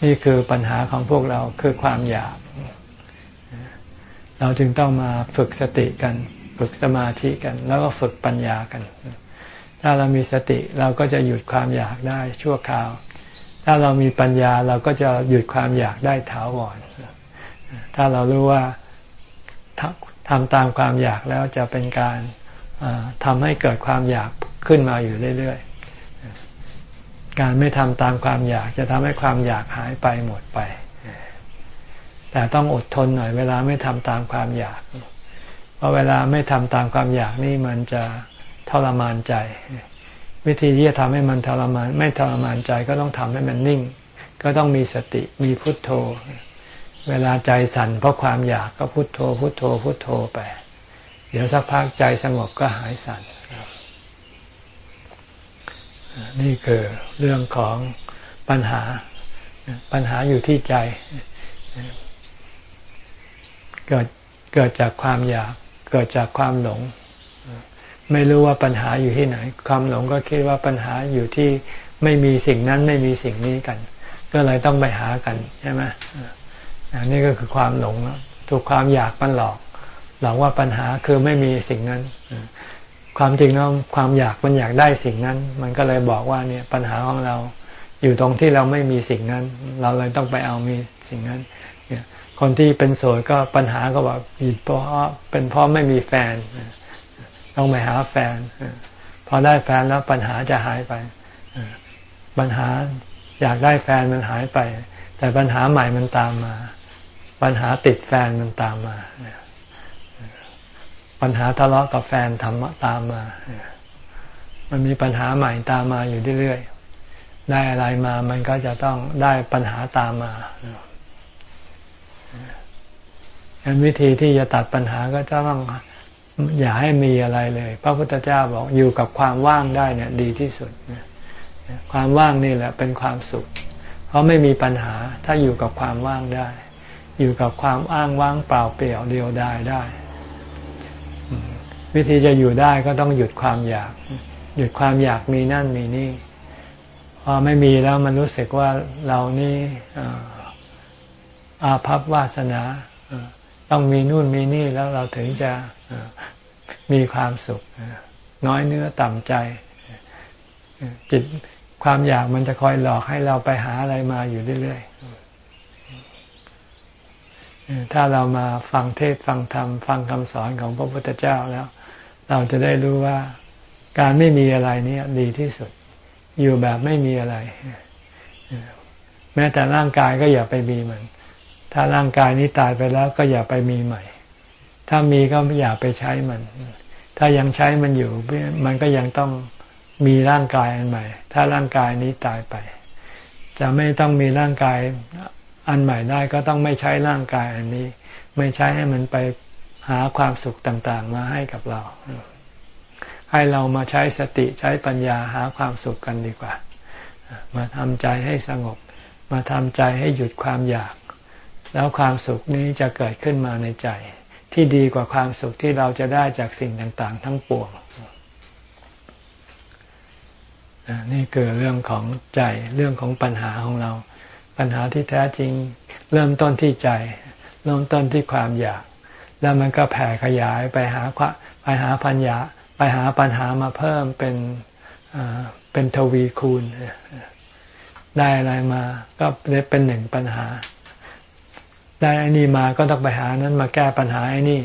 นี่คือปัญหาของพวกเราคือความอยาก เราจึงต้องมาฝึกสติกัน ฝึกสมาธิกัน แล้วก็ฝึกปัญญากัน ถ้าเรามีสติเราก็จะหยุดความอยากได้ชั่วคราว ถ้าเรามีปัญญาเราก็จะหยุดความอยากได้ถาวรถ้าเรารู้ว่าทำตามความอยากแล้วจะเป็นการ ทำให้เกิดความอยากขึ้นมาอยู่เรื่อยๆ การไม่ทำตามความอยากจะทำให้ความอยากหายไปหมดไป แต่ต้องอดทนหน่อยเวลาไม่ทำตามความอยาก เพราะเวลาไม่ทำตามความอยากนี่มันจะทรมานใจ วิธีที่จะทำให้มันทรมาน ไม่ทรมานใจก็ต้องทำให้มันนิ่ง ก็ต้องมีสติมีพุทโธ เวลาใจสั่นเพราะความอยากก็พุทโธ พุทโธพุทโธไป เดี๋ยวสักพักใจสงบก็หายสั่นนี่คือเรื่องของปัญหา ปัญหาอยู่ที่ใจ เกิดเกิดจากความอยาก เกิดจากความหลง ไม่รู้ว่าปัญหาอยู่ที่ไหน ความหลงก็คิดว่าปัญหาอยู่ที่ไม่มีสิ่งนั้นไม่มีสิ่งนี้กัน ก็เลยต้องไปหากันใช่ไหมอันนี้ก็คือความหลงถูกความอยากมันหลอก หลอกว่าปัญหาคือไม่มีสิ่งนั้น ความจริงแล้วความอยากมันอยากได้สิ่งนั้น มันก็เลยบอกว่าเนี่ยปัญหาของเราอยู่ตรงที่เราไม่มีสิ่งนั้น เราเลยต้องไปเอามีสิ่งนั้นคนที่เป็นโสดก็ปัญหาก็บอกเพราะเป็นเพราะไม่มีแฟน ต้องไปหาแฟน พอได้แฟนแล้วปัญหาจะหายไป ปัญหาอยากได้แฟนมันหายไป แต่ปัญหาใหม่มันตามมา ปัญหาติดแฟนมันตามมา ปัญหาทะเลาะกับแฟนทำตามมา มันมีปัญหาใหม่ตามมาอยู่เรื่อยๆ ได้อะไรมา มันก็จะต้องได้ปัญหาตามมาอันวิธีที่จะตัดปัญหาก็จะต้องอย่าให้มีอะไรเลย พระพุทธเจ้าบอกอยู่กับความว่างได้เนี่ย ดีที่สุดความว่างนี่แหละเป็นความสุข เพราะไม่มีปัญหาถ้าอยู่กับความว่างได้ อยู่กับความอ้างว่างเปล่าเปลี่ยวเดียวดายได้ วิธีจะอยู่ได้ก็ต้องหยุดความอยาก หยุดความอยากมีนั่นมีนี่พอไม่มีแล้วมันรู้สึกว่าเรานี่อาภัพวาสนาต้องมีนู่นมีนี่แล้วเราถึงจะมีความสุข น้อยเนื้อต่ำใจ จิตความอยากมันจะคอยหลอกให้เราไปหาอะไรมาอยู่เรื่อยถ้าเรามาฟังเทศฟังธรรม ฟังคำสอนของพระพุทธเจ้าแล้ว เราจะได้รู้ว่าการไม่มีอะไรนี่ดีที่สุด อยู่แบบไม่มีอะไร แม้แต่ร่างกายก็อย่าไปมีมัน ถ้าร่างกายนี้ตายไปแล้วก็อย่าไปมีใหม่ ถ้ามีก็อย่าไปใช้มัน ถ้ายังใช้มันอยู่ มันก็ยังต้องมีร่างกายอันใหม่ ถ้าร่างกายนี้ตายไป จะไม่ต้องมีร่างกายอันใหม่ได้ก็ต้องไม่ใช้ร่างกายอันนี้ ไม่ใช้ให้มันไป หาความสุขต่างๆ มาให้กับเรา ให้เรามาใช้สติใช้ปัญญาหาความสุขกันดีกว่า มาทำใจให้สงบ มาทำใจให้หยุดความอยาก แล้วความสุขนี้จะเกิดขึ้นมาในใจ ที่ดีกว่าความสุขที่เราจะได้จากสิ่งต่างๆ ทั้งปวงนี่คือเรื่องของใจเรื่องของปัญหาของเรา ปัญหาที่แท้จริง เริ่มต้นที่ใจ เริ่มต้นที่ความอยาก แล้วมันก็แผ่ขยายไปหาไปหาปัญญาไปหาปัญหามาเพิ่มเป็นเป็นทวีคูณ ได้อะไรมาก็ได้เป็นหนึ่งปัญหา ได้อ้นี่มาก็ต้องไปหานั้นมาแก้ปัญหาไอ้นี่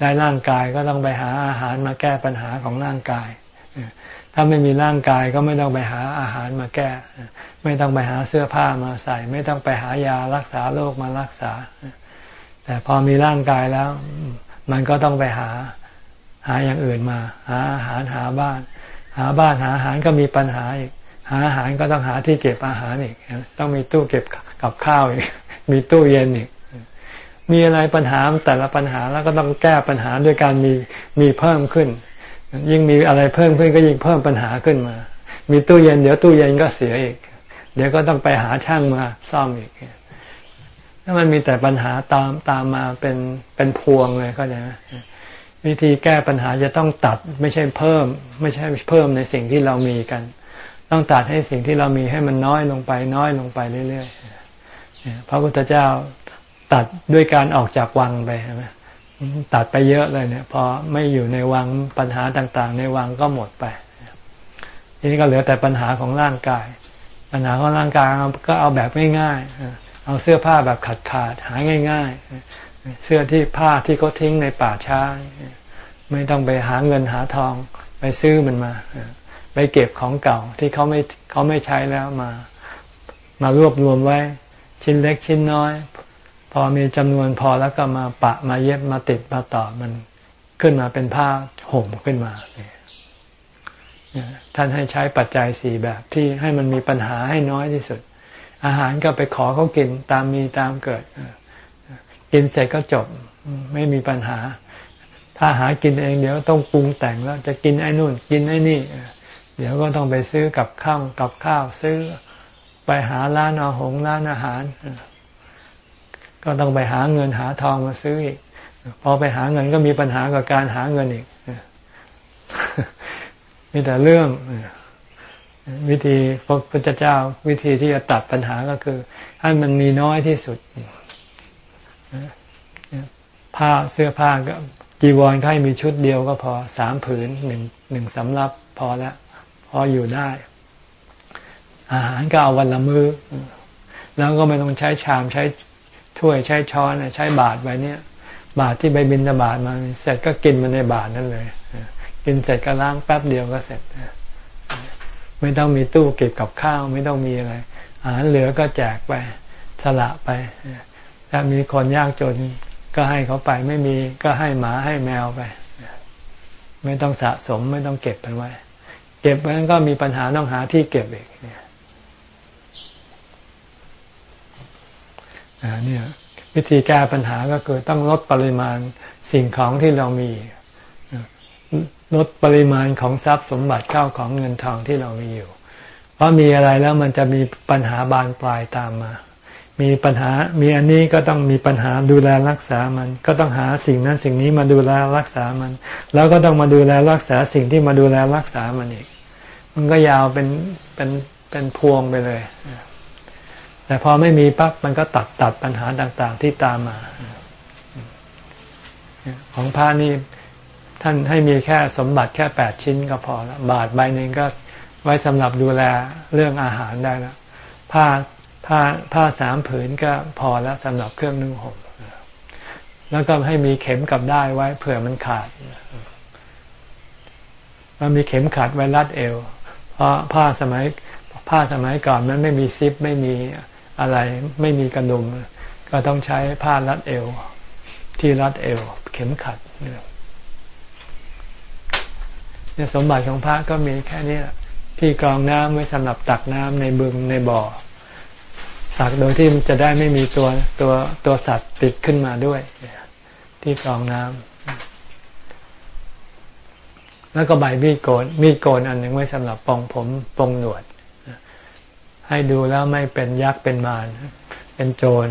ได้ร่างกายก็ต้องไปหาอาหารมาแก้ปัญหาของร่างกาย ถ้าไม่มีร่างกายก็ไม่ต้องไปหาอาหารมาแก้ ไม่ต้องไปหาเสื้อผ้ามาใส่ ไม่ต้องไปหายารักษาโรคมารักษา แต่พอมีร่างกายแล้ว มันก็ต้องไปหาหาอย่างอื่นมา หาอาหารหาบ้าน หาบ้านหาอาหารก็มีปัญหาอีก หาอาหารก็ต้องหาที่เก็บอาหารอีก ต้องมีตู้เก็บกับข้าวอีก มีตู้เย็นอีก มีอะไรปัญหาแต่ละปัญหาแล้วก็ต้องแก้ปัญหาด้วยการมีมีเพิ่มขึ้น ยิ่งมีอะไรเพิ่มขึ้นก็ยิ่งเพิ่มปัญหาขึ้นมา มีตู้เย็น เดี๋ยวตู้เย็นก็เสียอีก เดี๋ยวก็ต้องไปหาช่างมาซ่อมอีก ถ้ามันมีแต่ปัญหาตามตามมาเป็นเป็นพวงเลยก็จะวิธีแก้ปัญหาจะต้องตัดไม่ใช่เพิ่ม ไม่ใช่เพิ่มในสิ่งที่เรามีกัน ต้องตัดให้สิ่งที่เรามีให้มันน้อยลงไป น้อยลงไปเรื่อยๆพระพุทธเจ้าตัดด้วยการออกจากวังไปใช่ไหมตัดไปเยอะเลยเนี่ย พอไม่อยู่ในวังปัญหาต่างๆ ในวังก็หมดไปทีนี้ก็เหลือแต่ปัญหาของร่างกาย ปัญหาของร่างกายก็เอาแบบง่ายๆ เอาเสื้อผ้าแบบขาดขาดหาง่าย ๆ เสื้อที่ผ้าที่เขาทิ้งในป่าช้า ไม่ต้องไปหาเงินหาทองไปซื้อมันมา ไปเก็บของเก่าที่เขาไม่เขาไม่ใช้แล้วมามารวบรวมไว้ ชิ้นเล็กชิ้นน้อย พอมีจำนวนพอแล้วก็มาปะมาเย็บมาติดมาต่อมันขึ้นมาเป็นผ้าห่มขึ้นมาท่านให้ใช้ปัจจัยสี่แบบที่ให้มันมีปัญหาให้น้อยที่สุด อาหารก็ไปขอเขากินตามมีตามเกิดกินเสร็จก็จบไม่มีปัญหา ถ้าหากินเองเดี๋ยวต้องปรุงแต่งแล้ว จะกินไอ้นู่น กินไอ้นี่ เดี๋ยวก็ต้องไปซื้อกับข้าวกับข้าวซื้อไปหาร้านอาหงร้านอาหาร ก็ต้องไปหาเงินหาทองมาซื้ออีกพอไปหาเงินก็มีปัญหากับการหาเงินอีกมีแต่เรื่อง วิธีพระพุทธเจ้าวิธีที่จะตัดปัญหาก็คือ ให้มันมีน้อยที่สุดผ้าเสื้อผ้าก็จีวรให้มีชุดเดียวก็พอสามผืนหนึ่งหนึ่งสำรับพอแล้วพออยู่ได้ อาหารก็เอาวันละมือ้อ แล้วก็ไม่ต้องใช้ชามใช้ถ้วยใช้ช้อนใช้บาทไปเนี่ย บาทที่ไปบินตบาทมาเสร็จก็กินมันในบาทนั่นเลย กินเสร็จก็ล้างแป๊บเดียวก็เสร็จ ไม่ต้องมีตู้เก็บกับข้าวไม่ต้องมีอะไร อาหารเหลือก็แจกไปสละไป ถ้ามีคนยากจนก็ให้เขาไป ไม่มีก็ให้หมาให้แมวไป ไม่ต้องสะสมไม่ต้องเก็บมันไว้ เก็บมันก็มีปัญหาต้องหาที่เก็บอีกเนี่ยเนี่ยวิธีแก้ปัญหาก็คือต้องลดปริมาณสิ่งของที่เรามี ลดปริมาณของทรัพย์สมบัติเข้าของเงินทองที่เรามีอยู่ เพราะมีอะไรแล้วมันจะมีปัญหาบานปลายตามมา มีปัญหา มีอันนี้ก็ต้องมีปัญหาดูแลรักษามัน ก็ต้องหาสิ่งนั้นสิ่งนี้มาดูแลรักษามัน แล้วก็ต้องมาดูแลรักษาสิ่งที่มาดูแลรักษามันอีก มันก็ยาวเป็นเป็นเป็นพวงไปเลย แต่พอไม่มีปั๊บมันก็ตัดตัดปัญหาต่าง ๆ ที่ตามมา ของพระนี่ ท่านให้มีแค่สมบัติแค่แปดชิ้นก็พอแล้วบาทใบหนึ่งก็ไว้สำหรับดูแลเรื่องอาหารได้แล้วผ้าผ้าผ้าสามผืนก็พอแล้วสำหรับเครื่องนึ่งห่มแล้วก็ให้มีเข็มกับได้ไว้เผื่อมันขาดมันมีเข็มขัดไว้รัดเอว เพราะผ้าสมัยผ้าสมัยก่อนมันไม่มีซิปไม่มีอะไรไม่มีกระดุม ก็ต้องใช้ผ้ารัดเอว ที่รัดเอว เข็มขัดเนี่ย สมบัติของพระก็มีแค่นี้ที่กรองน้ำไว้สำหรับตักน้ำในบึงในบ่อ ตักโดยที่จะได้ไม่มีตัวตัวตัวสัตว์ติดขึ้นมาด้วย ที่กรองน้ำแล้วก็ใบมีดโกนมีดโกนอันหนึ่งไว้สำหรับปองผมปองหนวด ให้ดูแล้วไม่เป็นยักษ์เป็นมารเป็นโจร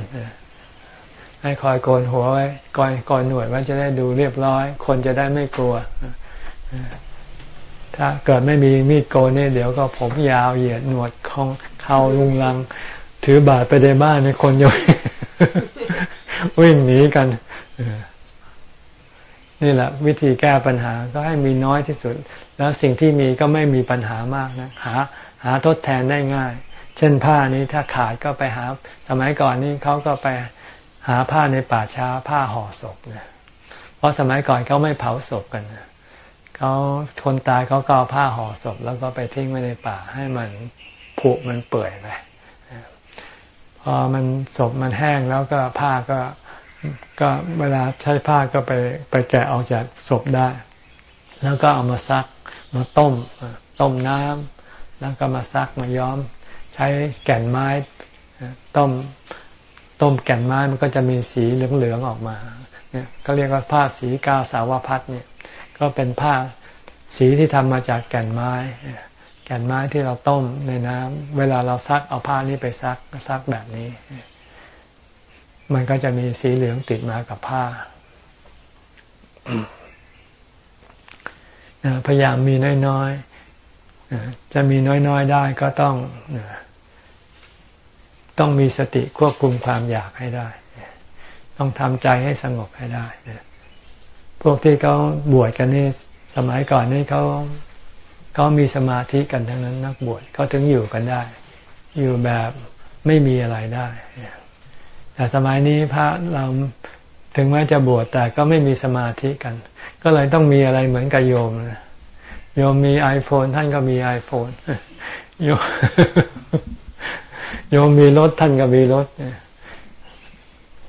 ให้คอยโกนหัวไว้กอยกอนหนวดไว้จะได้ดูเรียบร้อย คนจะได้ไม่กลัว ถ้าเกิดไม่มีมีดโกนเนี่ยเดี๋ยวก็ผมยาวเหยียดหนวดคองเข่าลุงลัง ถือบาดไปในบ้านในคนย่อยวิ่งหนีกันนี่แหละ วิธีแก้ปัญหาก็ให้มีน้อยที่สุด แล้วสิ่งที่มีก็ไม่มีปัญหามากนะหา หาทดแทนได้ง่าย เช่นผ้านี้ถ้าขาดก็ไปหา สมัยก่อนนี่เขาก็ไปหาผ้าในป่าช้าผ้าห่อศพเนี่ยเพราะสมัยก่อนเขาไม่เผาศพกัน เขาคนตายเขาก็เอาผ้าห่อศพ แล้วก็ไปทิ้งไว้ในป่าให้มันผุมันเปื่อยไปพอมันศพมันแห้งแล้วก็ผ้าก็ก็เวลาใช้ผ้าก็ไปไปแกะออกจากศพได้ แล้วก็เอามาซักมาต้ม ต้มน้ำแล้วก็มาซักมาย้อม ใช้แก่นไม้ต้มต้มแก่นไม้มันก็จะมีสีเหลืองๆออกมาเนี่ยก็เรียกว่าผ้าสีกาสาวพัดเนี่ย ก็เป็นผ้าสีที่ทำมาจากแก่นไม้ แก่นไม้ที่เราต้มในน้ำเวลาเราซักเอาผ้านี้ไปซักซักแบบนี้ มันก็จะมีสีเหลืองติดมากับผ้าพยายามมีน้อยๆจะมีน้อยๆได้ก็ต้องต้องมีสติควบคุมความอยากให้ได้ ต้องทำใจให้สงบให้ได้ พวกที่เขาบวชกันนี่สมัยก่อนนี่เขาเขามีสมาธิกันทั้งนั้นนักบวชเขาถึงอยู่กันได้ อยู่แบบไม่มีอะไรได้แต่สมัยนี้พระเราถึงแม้จะบวชแต่ก็ไม่มีสมาธิกัน ก็เลยต้องมีอะไรเหมือนกับโยมโยมมีไอโฟนท่านก็มีไอโฟนโยมโยมมีรถท่านก็มีรถ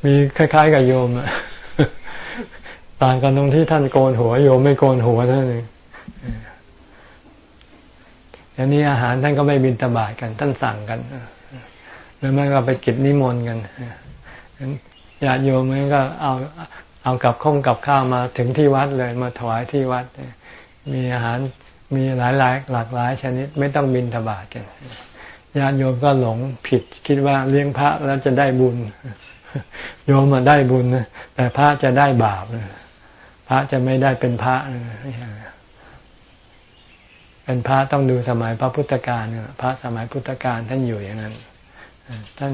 มีคล้าย ๆ กับโยม ต่างกันตรงที่ท่านโกนหัวโยมไม่โกนหัวนั่นเองอันนี้อาหารท่านก็ไม่บินตบาทกัน ท่านสั่งกันแล้วมันก็ไปกิจนิมนต์กันญาติโยมมันก็เอาเอากับข้องกับข้าวมาถึงที่วัดเลย มาถวายที่วัด มีอาหารมีหลายหลายหลากหลายชนิด ไม่ต้องบินทบาทกันญาติโยมก็หลงผิด คิดว่าเลี้ยงพระแล้วจะได้บุญ โยมมาได้บุญนะแต่พระจะได้บาปนะ พระจะไม่ได้เป็นพระเป็นพระต้องดูสมัยพระพุทธการพระสมัยพุทธการท่านอยู่อย่างนั้นท่าน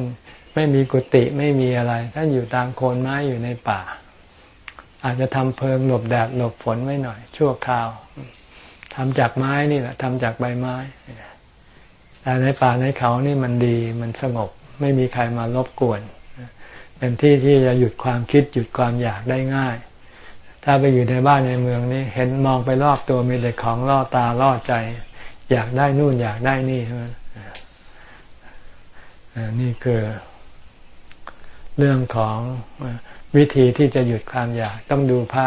ไม่มีกุฏิไม่มีอะไร ท่านอยู่ตามโคนไม้อยู่ในป่า อาจจะทำเพิงหลบแดดหลบฝนไว้หน่อย ชั่วคราวทำจากไม้นี่แหละทำจากใบไม้แต่ในป่าในเขานี่มันดีมันสงบ ไม่มีใครมารบกวน เป็นที่ที่จะหยุดความคิดหยุดความอยากได้ง่าย ถ้าไปอยู่ในบ้านในเมืองนี่เห็นมองไปรอบตัวมีแต่ของล่อตาล่อใจ อยากได้นู่นอยากได้นี่ใช่ไหมนี่คือเรื่องของวิธีที่จะหยุดความอยาก ต้องดูพระ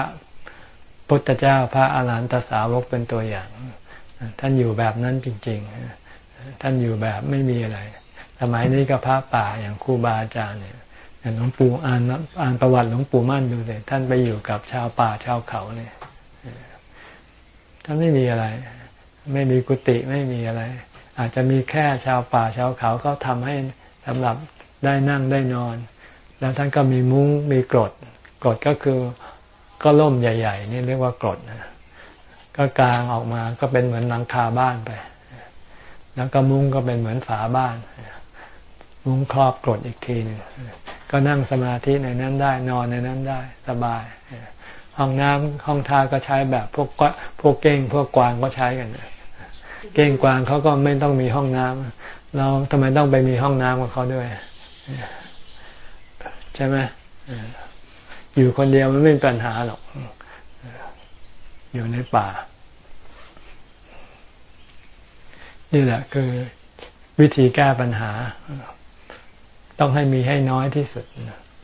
พุทธเจ้าพระอาหารหันตสาวกเป็นตัวอย่าง ท่านอยู่แบบนั้นจริง ๆ ท่านอยู่แบบไม่มีอะไร สมัยนี้ก็พระป่าอย่างครูบาอาจารย์เนี่ย หลวงปู่อ่านอ่านประวัติหลวงปู่มั่นดูเลยท่านไปอยู่กับชาวป่าชาวเขาเนี่ยท่านไม่มีอะไร ไม่มีกุฏิไม่มีอะไร อาจจะมีแค่ชาวป่าชาวเขาก็ทำให้สำหรับได้นั่งได้นอน แล้วท่านก็มีมุ้งมีกรดกรดก็คือก็ล่มใหญ่ ๆ นี่เรียกว่ากรดนะก็กลางออกมาก็เป็นเหมือนหลังคาบ้านไป แล้วก็มุ้งก็เป็นเหมือนฝาบ้าน มุ้งครอบกรดอีกทีนึง ก็นั่งสมาธิในนั้นได้นอนในนั้นได้สบาย ห้องน้ำห้องท่าก็ใช้แบบพวกพวกเก้งพวกกวางก็ใช้กันเก้งกวางเขาก็ไม่ต้องมีห้องน้ำเราทำไมต้องไปมีห้องน้ำกับเขาด้วยใช่ไหมอยู่คนเดียวมันไม่เป็นปัญหาหรอกอยู่ในป่า นี่แหละคือวิธีแก้ปัญหา ต้องให้มีให้น้อยที่สุด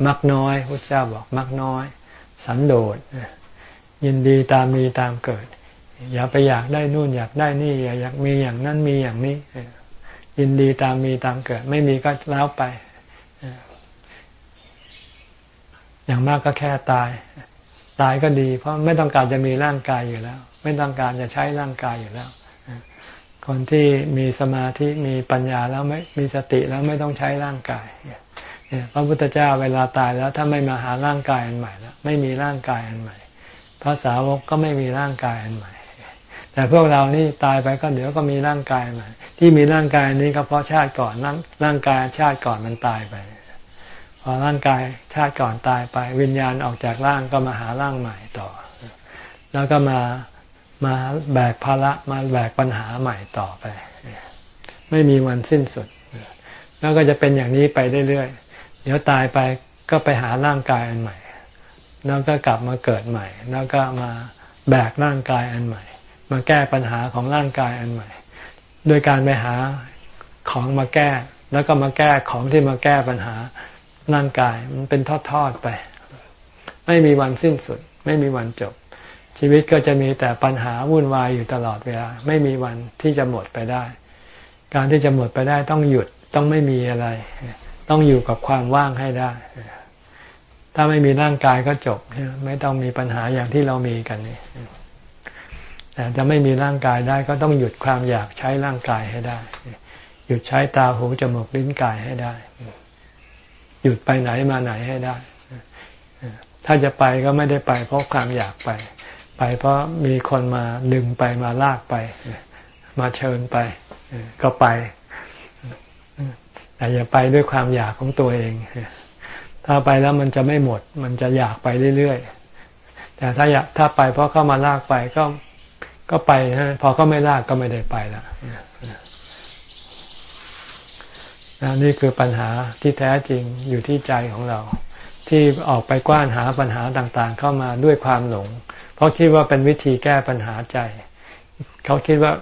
มักน้อยพระเจ้าบอกมักน้อย สันโดษยินดีตามมีตามเกิด อย่าไปอยากได้นู่นอยากได้นี่อย่าอยากมีอย่างนั้นมีอย่างนี้ยินดีตามมีตามเกิด ไม่มีก็แล้วไป อย่างมากก็แค่ตาย ตายก็ดี เพราะไม่ต้องการจะมีร่างกายอยู่แล้ว ไม่ต้องการจะใช้ร่างกายอยู่แล้ว คนที่มีสมาธิมีปัญญาแล้วไม่มีสติแล้วไม่ต้องใช้ร่างกายพระพุทธเจ้าเวลาตายแล้วถ้าไม่มาหาร่างกายอันใหม่แล้วไม่มีร่างกายอันใหม่พระสาวกก็ไม่มีร่างกายอันใหม่ แต่พวกเรานี่ตายไปก็เดี๋ยวก็มีร่างกายใหม่ที่มีร่างกายนี้ก็เพราะชาติก่อนร่างกายชาติก่อนมันตายไป พอร่างกายชาติก่อนตายไป วิญญาณออกจากร่างก็มาหาร่างใหม่ต่อ แล้วก็มา มาแบกภาระมาแบกปัญหาใหม่ต่อไป ไม่มีวันสิ้นสุด แล้วก็จะเป็นอย่างนี้ไปเรื่อยๆเดี๋ยวตายไปก็ไปหาร่างกายอันใหม่ แล้วก็กลับมาเกิดใหม่ แล้วก็มาแบกร่างกายอันใหม่ มาแก้ปัญหาของร่างกายอันใหม่ โดยการไปหาของมาแก้ แล้วก็มาแก้ของที่มาแก้ปัญหาร่างกายมันเป็นทอดๆไป ไม่มีวันสิ้นสุด ไม่มีวันจบ ชีวิตก็จะมีแต่ปัญหาวุ่นวายอยู่ตลอดเวลา ไม่มีวันที่จะหมดไปได้ การที่จะหมดไปได้ต้องหยุดต้องไม่มีอะไร ต้องอยู่กับความว่างให้ได้ ถ้าไม่มีร่างกายก็จบ ไม่ต้องมีปัญหาอย่างที่เรามีกันนี่แต่จะไม่มีร่างกายได้ก็ต้องหยุดความอยากใช้ร่างกายให้ได้ หยุดใช้ตาหูจมูกลิ้นกายให้ได้ หยุดไปไหนมาไหนให้ได้ ถ้าจะไปก็ไม่ได้ไปเพราะความอยากไป ไปเพราะมีคนมาดึงไปมาลากไป มาเชิญไป ก็ไป แต่อย่าไปด้วยความอยากของตัวเอง ถ้าไปแล้วมันจะไม่หมด มันจะอยากไปเรื่อยๆ แต่ถ้าอยากถ้าไปเพราะเข้ามาลากไปก็ก็ไปฮะพอเขาไม่ลากก็ไม่ได้ไปล้วนี่คือปัญหาที่แท้จริงอยู่ที่ใจของเรา ที่ออกไปกว้านหาปัญหาต่างๆ เข้ามาด้วยความหลง เพราะคิดว่าเป็นวิธีแก้ปัญหาใจ เขาคิดว่า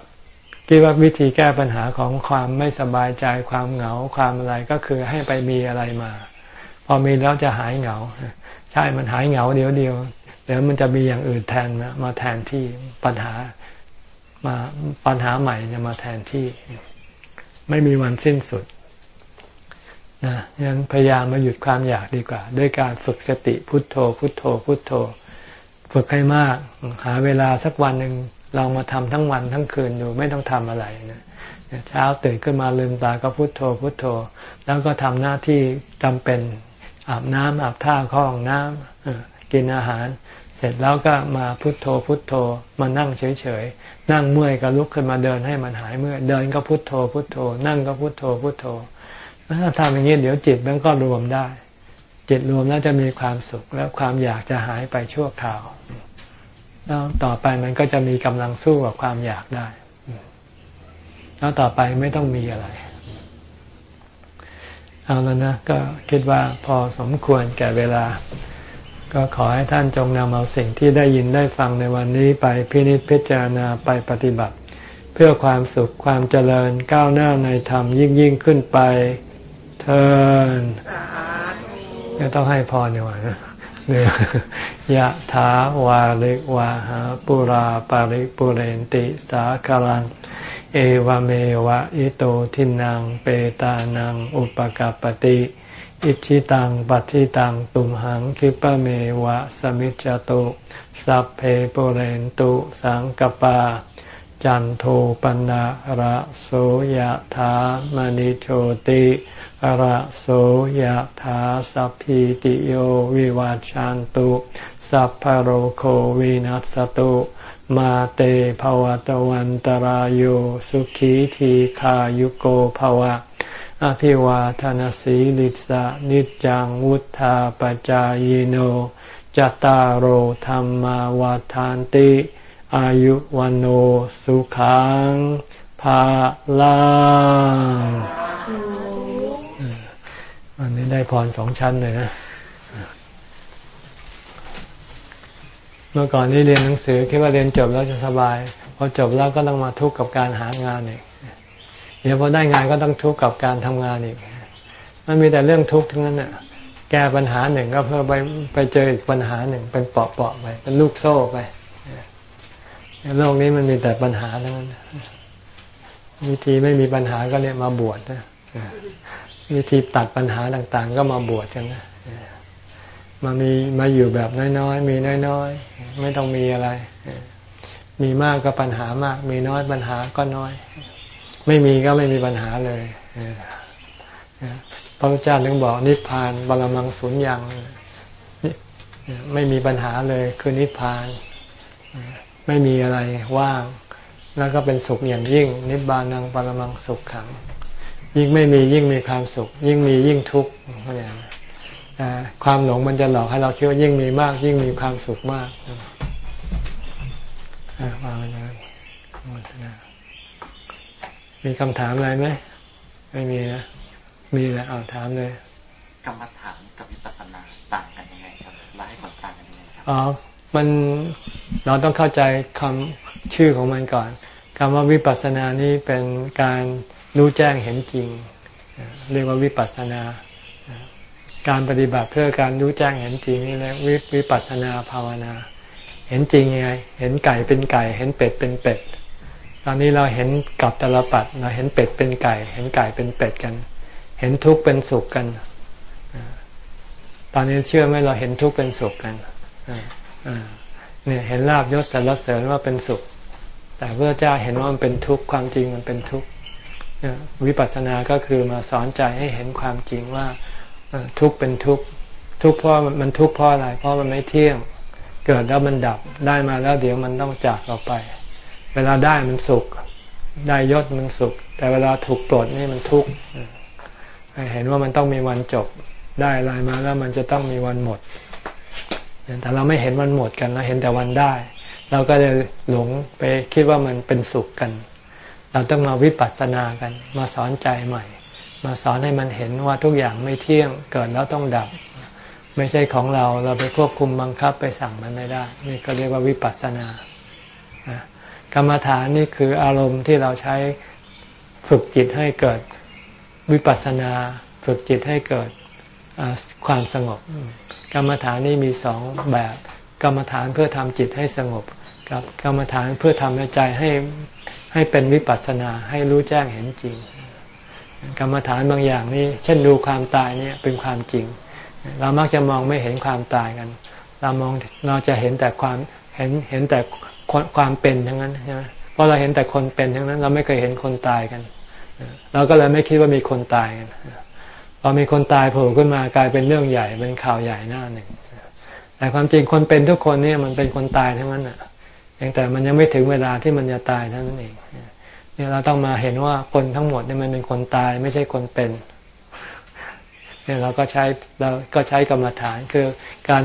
คิดว่าวิธีแก้ปัญหาของความไม่สบายใจความเหงาความอะไรก็คือให้ไปมีอะไรมา พอมีแล้วจะหายเหงา ใช่มันหายเหงาเดียวเดียวเดี๋ยวมันจะมีอย่างอื่นแทนนะมาแทนที่ปัญหามาปัญหาใหม่จะมาแทนที่ ไม่มีวันสิ้นสุดนะยังพยายามมาหยุดความอยากดีกว่า ด้วยการฝึกสติพุทโธ พุทโธ พุทโธ ฝึกให้มาก หาเวลาสักวันหนึ่งเรามาทำทั้งวันทั้งคืนดูไม่ต้องทำอะไรนะเช้าตื่นขึ้นมาลืมตาก็พุทโธพุทโธ แล้วก็ทำหน้าที่จำเป็นอาบน้ำอาบท่าข้องน้ำกินอาหาร เสร็จแล้วก็มาพุทโธพุทโธมานั่งเฉยๆนั่งเมื่อยก็ลุกขึ้นมาเดินให้มันหายเมื่อยเดินก็พุทโธพุทโธ นั่งก็พุทโธพุทโธถ้าทำอย่างนี้เดี๋ยวจิตมันก็รวมได้ จิตรวมแล้วจะมีความสุขแล้วความอยากจะหายไปชั่วคราว แล้วต่อไปมันก็จะมีกำลังสู้กับความอยากได้ แล้วต่อไปไม่ต้องมีอะไร เอาแล้วนะ ก็คิดว่าพอสมควรแก่เวลา ก็ขอให้ท่านจงนำเอาสิ่งที่ได้ยินได้ฟังในวันนี้ไปพินิจพิจารณาไปปฏิบัติ เพื่อความสุขความเจริญก้าวหน้าในธรรมยิ่งยิ่งขึ้นไป เทินก็ ต้องให้พรอยู่นะเนี่ยยะถาวาลิวาหาปุราปาริปุเรนติสาคลัง เอวเมวะอิโตทินังเปตานังอุปกาปติอิชิตังปัติตังตุมหังคิปะเมวะสมิจจตุสัพเพปุเรนตุสังกปา จันโทปนะระโสยะถามณิโชติ ระโสยถาสัพพิติโยวิวาจันตุสัพพโรโควินัสตุมาเตภวตวันตรโยสุขีทีขายุโกภวะ อภิวาทานสีลิสะนิจังวุธาปจายโนจตารโหธรรมาวาทานติ อายุวันโอสุขังภาลัง อันนี้ได้พรสองชั้นเลยนะ เมื่อก่อนนี่เรียนหนังสือคิดว่าเรียนจบแล้วจะสบาย พอจบแล้วก็ต้องมาทุกข์กับการหางานอีกเดี๋ยวพอได้งานก็ต้องทุกข์กับการทำงานอีก มันมีแต่เรื่องทุกข์ทั้งนั้นน่ะ แก้ปัญหาหนึ่งก็เพื่อไปไปเจออีกปัญหาหนึ่งเป็นเปาะๆไป เป็นลูกโซ่ไปโลกนี้มันมีแต่ปัญหาทั้งนั้น วิธีไม่มีปัญหาก็เนี่ยมาบวชนะ วิธีตัดปัญหาต่างๆ ก็มาบวชกันนะมามีมาอยู่แบบน้อยๆ มีน้อยๆ ไม่ต้องมีอะไร มีมากก็ปัญหามาก มีน้อยปัญหาก็น้อย ไม่มีก็ไม่มีปัญหาเลยพระพุทธเจ้าถึงบอกนิพพานบาลมังสุญญ์ยังไม่มีปัญหาเลย คือนิพพาน ไม่มีอะไรว่าง แล้วก็เป็นสุขอย่างยิ่ง นิบานังปรมังสุขขัง ยิ่งไม่มียิ่งมีความสุข ยิ่งมียิ่งทุกข์อย่างความหลงมันจะหลอกให้เราคิดว่ายิ่งมีมาก ยิ่งมีความสุขมากวางนะมีคำถามอะไรไหมไม่มีนะ มีแล้วเอาถามเลยกรรมฐานกับวิปัสสนาต่างกันยังไงครับและให้ความต่างกันยังไงครับอ๋อมันเราต้องเข้าใจคำชื่อของมันก่อนคำว่าวิปัสสนานี้เป็นการ รู้แจ้งเห็นจริง เรียกว่าวิปัสสนา การปฏิบัติเพื่อการรู้แจ้งเห็นจริงนี่แหละวิปัสสนาภาวนา เห็นจริงยังไง เห็นไก่เป็นไก่ เห็นเป็ดเป็นเป็ด ตอนนี้เราเห็นกับตลปัดเราเห็นเป็ดเป็นไก่ เห็นไก่เป็นเป็ดกัน เห็นทุกข์เป็นสุขกัน ตอนนี้เชื่อไหมเราเห็นทุกข์เป็นสุขกันเนี่ยเห็นลาบยศสรรเสริญว่าเป็นสุข แต่พระเจ้าเห็นว่ามันเป็นทุกข์ความจริงมันเป็นทุกข์ วิปัสสนาก็คือมาสอนใจให้เห็นความจริงว่าทุกเป็นทุกทุกเพราะมันทุกเพราะอะไร เพราะมันไม่เที่ยง เกิดแล้วมันดับได้มาแล้วเดี๋ยวมันต้องจากเราไป เวลาได้มันสุข ได้ยศมันสุข แต่เวลาถูกปลดนี่มันทุกข์เห็นว่ามันต้องมีวันจบได้อะไรมาแล้วมันจะต้องมีวันหมด แต่เราไม่เห็นวันหมดกันเราเห็นแต่วันได้ เราก็เลยหลงไปคิดว่ามันเป็นสุขกัน เราต้องมาวิปัสสนากัน มาสอนใจใหม่ มาสอนให้มันเห็นว่าทุกอย่างไม่เที่ยงเกิดแล้วต้องดับ ไม่ใช่ของเราเราไปควบคุมบังคับไปสั่งมันไม่ได้ นี่ก็เรียกว่าวิปัสสนากรรมฐานนี่คืออารมณ์ที่เราใช้ฝึกจิตให้เกิดวิปัสสนาฝึกจิตให้เกิดความสงบ กรรมฐานนี่มีสองแบบ กรรมฐานเพื่อทำจิตให้สงบ กับกรรมฐานเพื่อทำให้ใจให้ ให้เป็นวิปัสสนาให้รู้แจ้งเห็นจริง กรรมฐานบางอย่างนี่เช่นดูความตายเนี่ยเป็นความจริง เรามักจะมองไม่เห็นความตายกัน เรามองเราจะเห็นแต่ความเห็นเห็นแต่ความเป็นทั้งนั้นใช่ไหมเพราะเราเห็นแต่คนเป็นทั้งนั้น เราไม่เคยเห็นคนตายกันเราก็เลยไม่คิดว่ามีคนตายกันพอมีคนตายโผล่ขึ้นมากลายเป็นเรื่องใหญ่เป็นข่าวใหญ่หน้าหนึ่งแต่ความจริงคนเป็นทุกคนเนี่ยมันเป็นคนตายทั้งนั้นอะ แต่มันยังไม่ถึงเวลาที่มันจะตายเท่านั้นเองเนี่ยเราต้องมาเห็นว่าคนทั้งหมดเนี่ยมันเป็นคนตายไม่ใช่คนเป็นเนี่ยเราก็ใช้เราก็ใช้กรรมฐานคือการ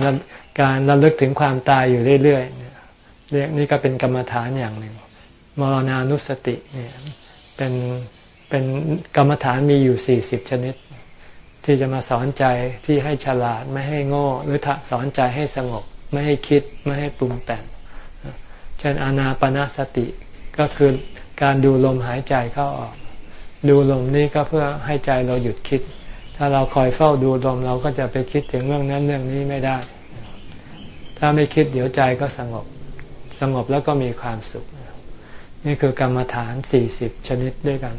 การระลึกถึงความตายอยู่เรื่อยๆเรียกนี่ก็เป็นกรรมฐานอย่างหนึ่งมรณานุสติเนี่ยเป็นเป็นกรรมฐานมีอยู่สี่สิบชนิด ที่จะมาสอนใจที่ให้ฉลาดไม่ให้โง่ หรือสอนใจให้สงบ ไม่ให้คิดไม่ให้ปรุงแต่ง ช่นอานาปนาสติก็คือการดูลมหายใจเข้าออก ดูลมนี่ก็เพื่อให้ใจเราหยุดคิด ถ้าเราคอยเฝ้าดูลมเราก็จะไปคิดถึงเรื่องนั้นเรื่องนี้ไม่ได้ ถ้าไม่คิดเดี๋ยวใจก็สงบ สงบแล้วก็มีความสุข นี่คือกรรมฐานสี่สิบชนิดด้วยกัน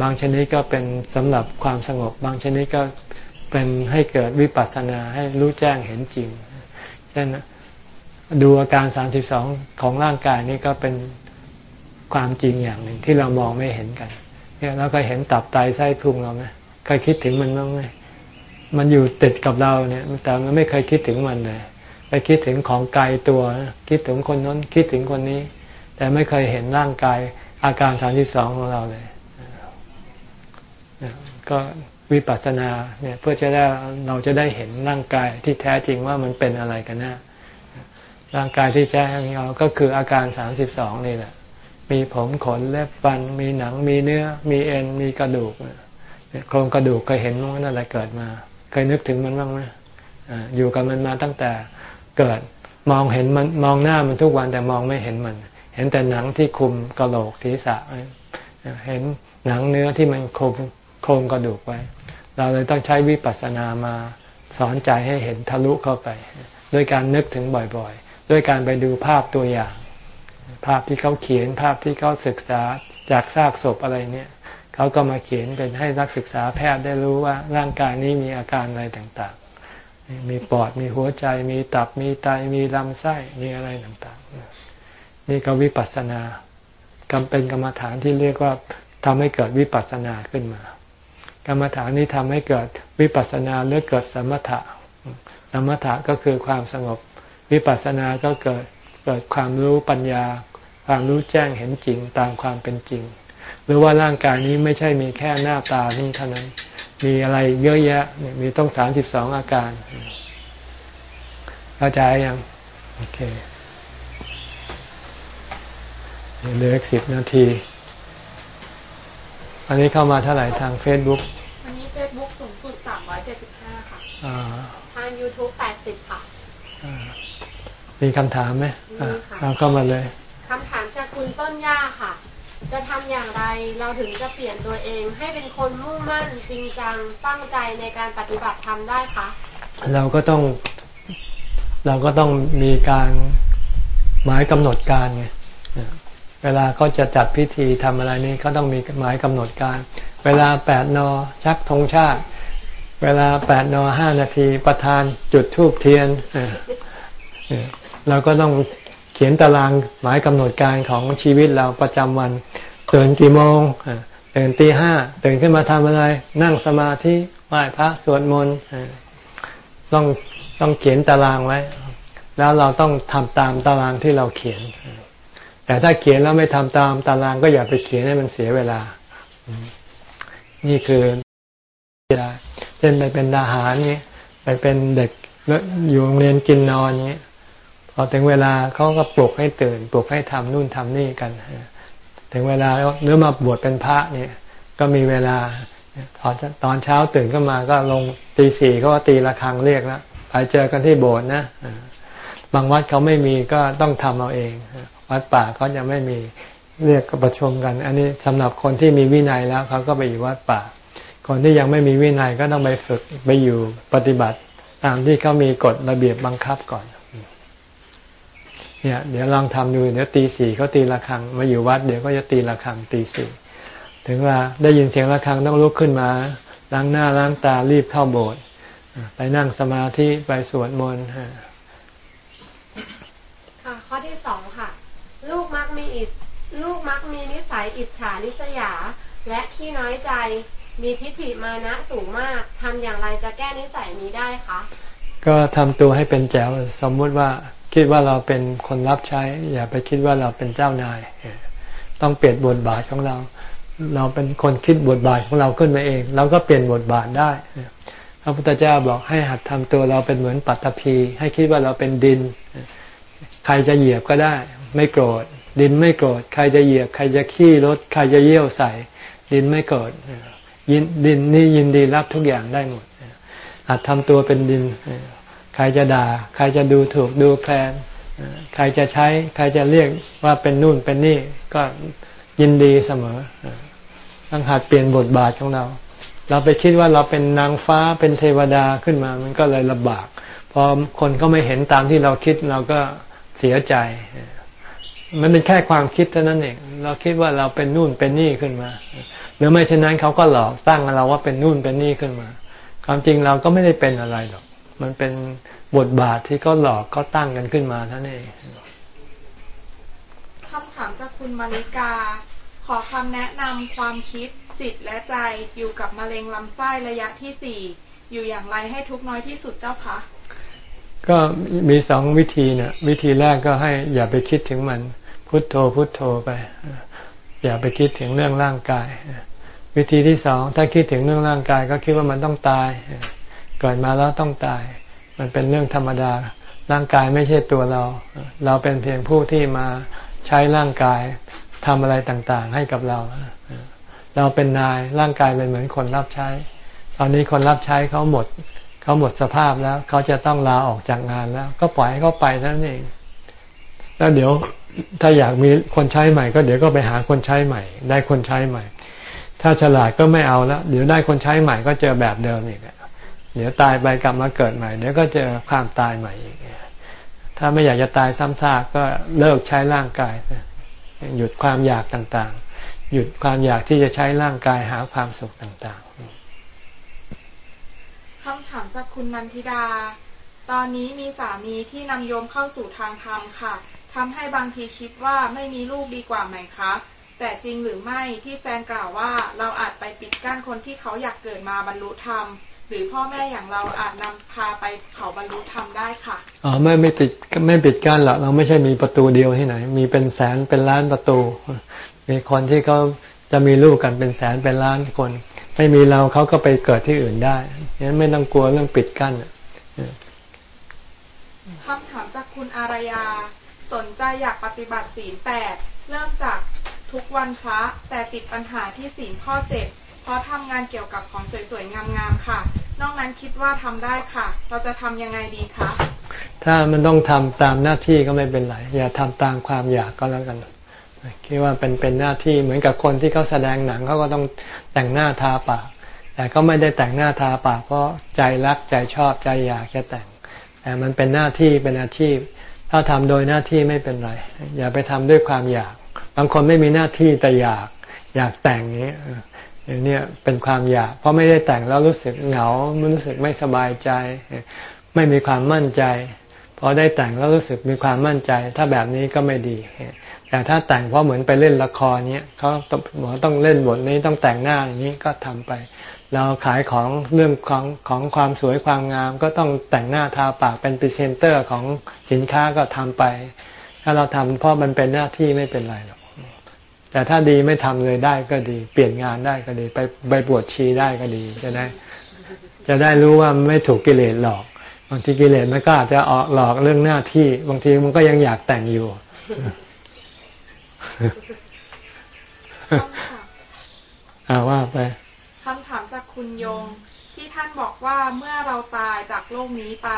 บางชนิดก็เป็นสำหรับความสงบ บางชนิดก็เป็นให้เกิดวิปัสสนาให้รู้แจ้งเห็นจริง เช่น ดูอาการสามสิบสองของร่างกายนี่ก็เป็นความจริงอย่างหนึ่งที่เรามองไม่เห็นกันเนี่ยเราก็เห็นตับไตไส้พุงเราไหมเคยคิดถึงมันบ้างไหมมันอยู่ติดกับเราเนี่ย แต่มันไม่เคยคิดถึงมันเลย ไปคิดถึงของกายตัว คิดถึงคนนั้นคิดถึงคนนี้ แต่ไม่เคยเห็นร่างกายอาการสามที่สองของเราเลยก็วิปัสสนาเนี่ยเพื่อจะได้เราจะได้เห็นร่างกายที่แท้จริงว่ามันเป็นอะไรกันนะ ร่างกายที่แท้จริงเราก็คืออาการสามสิบสองนี่แหละ มีผมขนเล็บฟัน มีหนังมีเนื้อ มีเอ็นมีกระดูกโครงกระดูกเคยเห็นมั้งนั่นแหละเกิดมา เคยนึกถึงมันบ้างไหมอยู่กับมันมาตั้งแต่เกิดมองเห็นมันมองหน้ามันทุกวันแต่มองไม่เห็นมัน เห็นแต่หนังที่คุมกระโหลกศีรษะเห็นหนังเนื้อที่มันครงโครงกระดูกไว้ เราเลยต้องใช้วิปัสสนามาสอนใจให้เห็นทะลุเข้าไป ด้วยการนึกถึงบ่อยๆ ด้วยการไปดูภาพตัวอย่าง ภาพที่เขาเขียนภาพที่เขาศึกษาจากซากศพอะไรเนี่ยเขาก็มาเขียนเป็นให้นักศึกษาแพทย์ได้รู้ว่าร่างกายนี้มีอาการอะไรต่างๆ มีปอดมีหัวใจ มีตับมีไตมีลำไส้มีอะไรต่างๆ นี่ก็วิปัสสนากำเป็นกรรมฐานที่เรียกว่าทำให้เกิดวิปัสสนาขึ้นมา กรรมฐานนี้ทำให้เกิดวิปัสสนาหรือเกิดสมถะสมถะก็คือความสงบ วิปัสสนาก็เกิดเกิดความรู้ปัญญา ความรู้แจ้งเห็นจริงตามความเป็นจริง หรือว่าร่างกายนี้ไม่ใช่มีแค่หน้าตานี้เท่านั้น มีอะไรเยอะแยะมีต้องสามสิบสองอาการเข้าใจยังโอเคเหลืออีกสิบนาที อันนี้เข้ามาเท่าไหร่ทางเฟซบุ๊กอันนี้เฟซบุ๊กสูงสุดสามร้อยเจ็ดสิบห้าค่ะ ทางยูทูบแปดสิบค่ะ มีคำถามไหมเราเข้ามาเลยคำถามจากคุณต้นย่าค่ะ จะทำอย่างไรเราถึงจะเปลี่ยนตัวเองให้เป็นคนมุ่งมั่นจริงจังตั้งใจในการปฏิบัติธรรมได้คะเราก็ต้องเราก็ต้องมีการหมายกำหนดการไงเวลาเขาจะจัดพิธีทำอะไรนี้เขาต้องมีหมายกำหนดการ เวลาแปดนอชักธงชาติ เวลาแปดนอห้านาทีประธานจุดทูบเทียน เราก็ต้องเขียนตารางหมายกำหนดการของชีวิตเราประจำวันตื่นกี่โมงตื่นตีห้าตื่นขึ้นมาทำอะไร นั่งสมาธิไหว้พระสวดมนต์ต้องต้องเขียนตารางไว้ แล้วเราต้องทำตามตารางที่เราเขียน แต่ถ้าเขียนแล้วไม่ทำตามตารางก็อย่าไปเขียนให้มันเสียเวลา นี่คือเวลาเช่นไปเป็นทหารนี้ไปเป็นเด็กอยู่โรงเรียนกินนอนนี้ อถึงเวลาเขาก็ปลุกให้ตื่น ปลุกให้ทำนู่นทำนี่กัน ถึงเวลาเนื้อมาบวชเป็นพระเนี่ย ก็มีเวลาตอนตอนเช้าตื่นก็มาก็ลงตีสี่ก็ตีระฆังเรียกแล้วไปเจอกันที่โบสถ์นะบางวัดเขาไม่มีก็ต้องทำเอาเอง วัดป่าเขาจะไม่มีเรียกประชุมกัน อันนี้สำหรับคนที่มีวินัยแล้วเขาก็ไปอยู่วัดป่า คนที่ยังไม่มีวินัยก็ต้องไปฝึกไปอยู่ปฏิบัติ ตามที่เขามีกฎระเบียบบังคับก่อน เนี่ยเดี๋ยวลองทำดูเดี๋ยวตีสี่เขาตีระฆังมาอยู่วัดเดี๋ยวก็จะตีระฆังตีสี่ถึงว่าได้ยินเสียงระฆังต้องลุกขึ้นมาล้างหน้าล้างตารีบเข้าโบสถ์ไปนั่งสมาธิไปสวดมนต์ค่ะข้อที่สองค่ะ ลูกมักมีอิลูกมักมีนิสัยอิจฉานิสยา และขี้น้อยใจ มีทิฏฐิมานะสูงมากทำอย่างไรจะแก้นิสัยนี้ได้คะก็ทำตัวให้เป็นแจ๋วสมมุติว่า คิดว่าเราเป็นคนรับใช้ อย่าไปคิดว่าเราเป็นเจ้านาย ต้องเปลี่ยนบทบาทของเรา เราเป็นคนคิดบทบาทของเราขึ้นมาเอง เราก็เปลี่ยนบทบาทได้พระพุทธเจ้าบอกให้หัดทำตัวเราเป็นเหมือนปัตตภีให้คิดว่าเราเป็นดิน ใครจะเหยียบก็ได้ ไม่โกรธ ดินไม่โกรธ ใครจะเหยียบ ใครจะขี้รถ ใครจะเยี่ยวใส่ ดินไม่โกรธดินนี่ยินดีรับทุกอย่างได้หมดอาจทำตัวเป็นดิน ใครจะด่า ใครจะดูถูกดูแคลนใครจะใช้ ใครจะเรียกว่าเป็นนู่นเป็นนี่ ก็ยินดีเสมอต้องหัดเปลี่ยนบทบาทของเรา เราไปคิดว่าเราเป็นนางฟ้าเป็นเทวดาขึ้นมา มันก็เลยลำบาก พอคนเขาไม่เห็นตามที่เราคิดเราก็เสียใจ มันเป็นแค่ความคิดเท่านั้นเอง เราคิดว่าเราเป็นนู่นเป็นนี่ขึ้นมา หรือไม่เช่นนั้นเขาก็หลอกตั้งเราว่าเป็นนู่นเป็นนี่ขึ้นมา ความจริงเราก็ไม่ได้เป็นอะไรหรอก มันเป็นบทบาทที่เขาหลอกเขาตั้งกันขึ้นมาเท่านั้นเองคำถามจากคุณมาริกา ขอคำแนะนำความคิดจิตและใจอยู่กับมะเร็งลำไส้ระยะที่สี่อยู่อย่างไรให้ทุกน้อยที่สุดเจ้าคะก็มีสองวิธีเนี่ยวิธีแรกก็ให้อย่าไปคิดถึงมัน พุทโธพุทโธไป อย่าไปคิดถึงเรื่องร่างกาย วิธีที่สองถ้าคิดถึงเรื่องร่างกาย ก็คิดว่ามันต้องตาย เกิดมาแล้วต้องตาย มันเป็นเรื่องธรรมดา ร่างกายไม่ใช่ตัวเรา เราเป็นเพียงผู้ที่มาใช้ร่างกายทำอะไรต่างๆ ให้กับเรา เราเป็นนายร่างกายเป็นเหมือนคนรับใช้ ตอนนี้คนรับใช้เขาหมดเขาหมดสภาพแล้ว เขาจะต้องลาออกจากงานแล้ว ก็ปล่อยให้เขาไปนั่นเอง แล้วเดี๋ยวถ้าอยากมีคนใช้ใหม่ ก็เดี๋ยวก็ไปหาคนใช้ใหม่ ได้คนใช้ใหม่ ถ้าฉลาดก็ไม่เอาแล้วเดี๋ยวได้คนใช้ใหม่ก็เจอแบบเดิมอีก เดี๋ยวตายไปกลับมาเกิดใหม่ เดี๋ยวก็เจอความตายใหม่อีกถ้าไม่อยากจะตายซ้ำซากก็เลิกใช้ร่างกายหยุดความอยากต่างๆ หยุดความอยากที่จะใช้ร่างกายหาความสุขต่างๆคำถามจากคุณนันทิดา ตอนนี้มีสามีที่นำโยมเข้าสู่ทางธรรมค่ะทำให้บางทีคิดว่าไม่มีลูกดีกว่าไหมคะแต่จริงหรือไม่ที่แฟนกล่าวว่าเราอาจไปปิดกั้นคนที่เขาอยากเกิดมาบรรลุธรรม หรือพ่อแม่อย่างเราอาจนำพาไปเขาบรรลุธรรมได้ค่ะอ๋อไม่ไม่ปิดไม่ปิดกั้นหรอกเราไม่ใช่มีประตูเดียวที่ไหน มีเป็นแสนเป็นล้านประตู มีคนที่เขาจะมีลูกกันเป็นแสนเป็นล้านคน ไม่มีเราเขาก็ไปเกิดที่อื่นได้ยังไม่ต้องกลัวเรื่องปิดกั้นคำถามจากคุณอารยา สนใจอยากปฏิบัติศีลแปดเริ่มจากทุกวันพระแต่ติดปัญหาที่ศีลข้อเจ็ดเพ ราะทำงานเกี่ยวกับของสวยๆงามๆค่ะ นอกนั้นคิดว่าทำได้ค่ะ เราจะทำยังไงดีคะถ้ามันต้องทำตามหน้าที่ก็ไม่เป็นไร อย่าทำตามความอยากก็แล้วกันคิดว่าเป็นเป็นหน้าที่เหมือนกับคนที่เขาแสดงหนังเขาก็ต้องแต่งหน้าทาปาก แต่ก็ไม่ได้แต่งหน้าทาปากเพราะใจรักใจชอบใจอยากจะแต่ง แต่มันเป็นหน้าที่เป็นอาชีพ ถ้าทำโดยหน้าที่ไม่เป็นไร อย่าไปทำด้วยความอยาก บางคนไม่มีหน้าที่แต่อยากอยากแต่งนี้ อย่างนี้เป็นความอยาก เพราะไม่ได้แต่งแล้วรู้สึกเหงารู้สึกไม่สบายใจ ไม่มีความมั่นใจพอได้แต่งแล้วรู้สึกมีความมั่นใจ ถ้าแบบนี้ก็ไม่ดี แต่ถ้าแต่งเพราะเหมือนไปเล่นละครเนี้ยเขาหมอต้องเล่นบทนี้ต้องแต่งหน้าอย่างนี้ก็ทำไป เราขายของเรื่องของของความสวยความงาม ก็ต้องแต่งหน้าทาปากเป็นพรีเซนเตอร์ของสินค้าก็ทำไป ถ้าเราทำเพราะมันเป็นหน้าที่ไม่เป็นไรหรอก แต่ถ้าดีไม่ทำเลยได้ก็ดี เปลี่ยนงานได้ก็ดี ไปไปบวชชีได้ก็ดีจะได้ จะได้รู้ว่าไม่ถูกกิเลสหลอก บางทีกิเลสมันก็อาจจะออกหลอกเรื่องหน้าที่ บางทีมันก็ยังอยากแต่งอยู่อาว่าไปคำถามจากคุณยงที่ท่านบอกว่าเมื่อเราตายจากโลกนี้ไป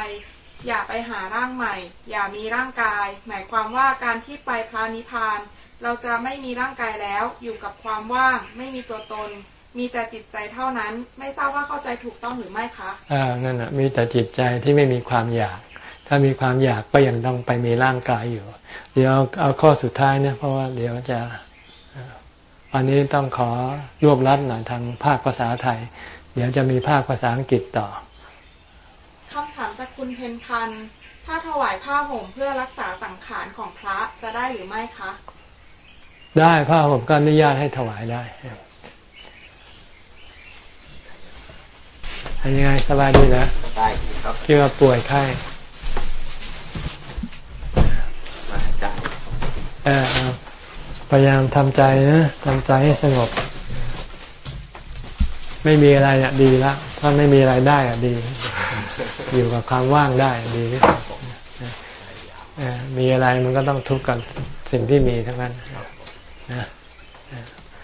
อย่าไปหาร่างใหม่ อย่ามีร่างกาย หมายความว่าการที่ไปพระนิพพาน เราจะไม่มีร่างกายแล้ว อยู่กับความว่าง ไม่มีตัวตน มีแต่จิตใจเท่านั้น ไม่ทราบว่าเข้าใจถูกต้องหรือไม่คะอ่านั่นแหะมีแต่จิตใจที่ไม่มีความอยาก ถ้ามีความอยากก็ยังต้องไปมีร่างกายอยู่ เดี๋ยวเอาข้อสุดท้ายเนี่ยเพราะว่าเดี๋ยวจะวันนี้ต้องขอรวบรัดหน่อยทางภาคภาษาไทย เดี๋ยวจะมีภาคภาษาอังกฤษต่อคำถามจากคุณเพนพันถ้าถวายผ้าห่มเพื่อรักษาสังขารของพระจะได้หรือไม่คะ ได้ผ้าผมก็อนุญาตให้ถวายได้อันยังไงสบายดีแล้วได้ครับคิดว่าป่วยไข้มาได้เออพยายามทำใจนะทำใจให้สงบ ไม่มีอะไรอะดีแล้วถ้าไม่มีอะไรได้อะดี อยู่กับความว่างได้ดีมีอะไรมันก็ต้องทุกข์กับสิ่งที่มีทั้งนั้น นะ